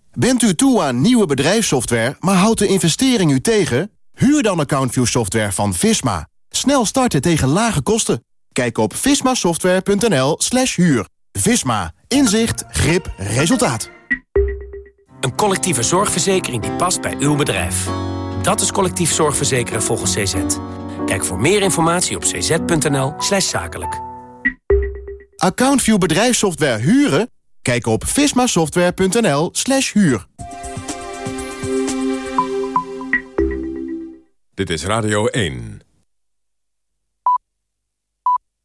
bent u toe aan nieuwe bedrijfssoftware, maar houdt de investering u tegen? Huur dan AccountView software van Visma. Snel starten tegen lage kosten. Kijk op vismasoftware.nl slash huur. Visma. Inzicht, grip, resultaat. Een collectieve zorgverzekering die past bij uw bedrijf. Dat is collectief zorgverzekeren volgens CZ. Kijk voor meer informatie op cz.nl slash zakelijk. AccountView bedrijfssoftware huren? Kijk op vismasoftware.nl slash huur. Dit is Radio 1.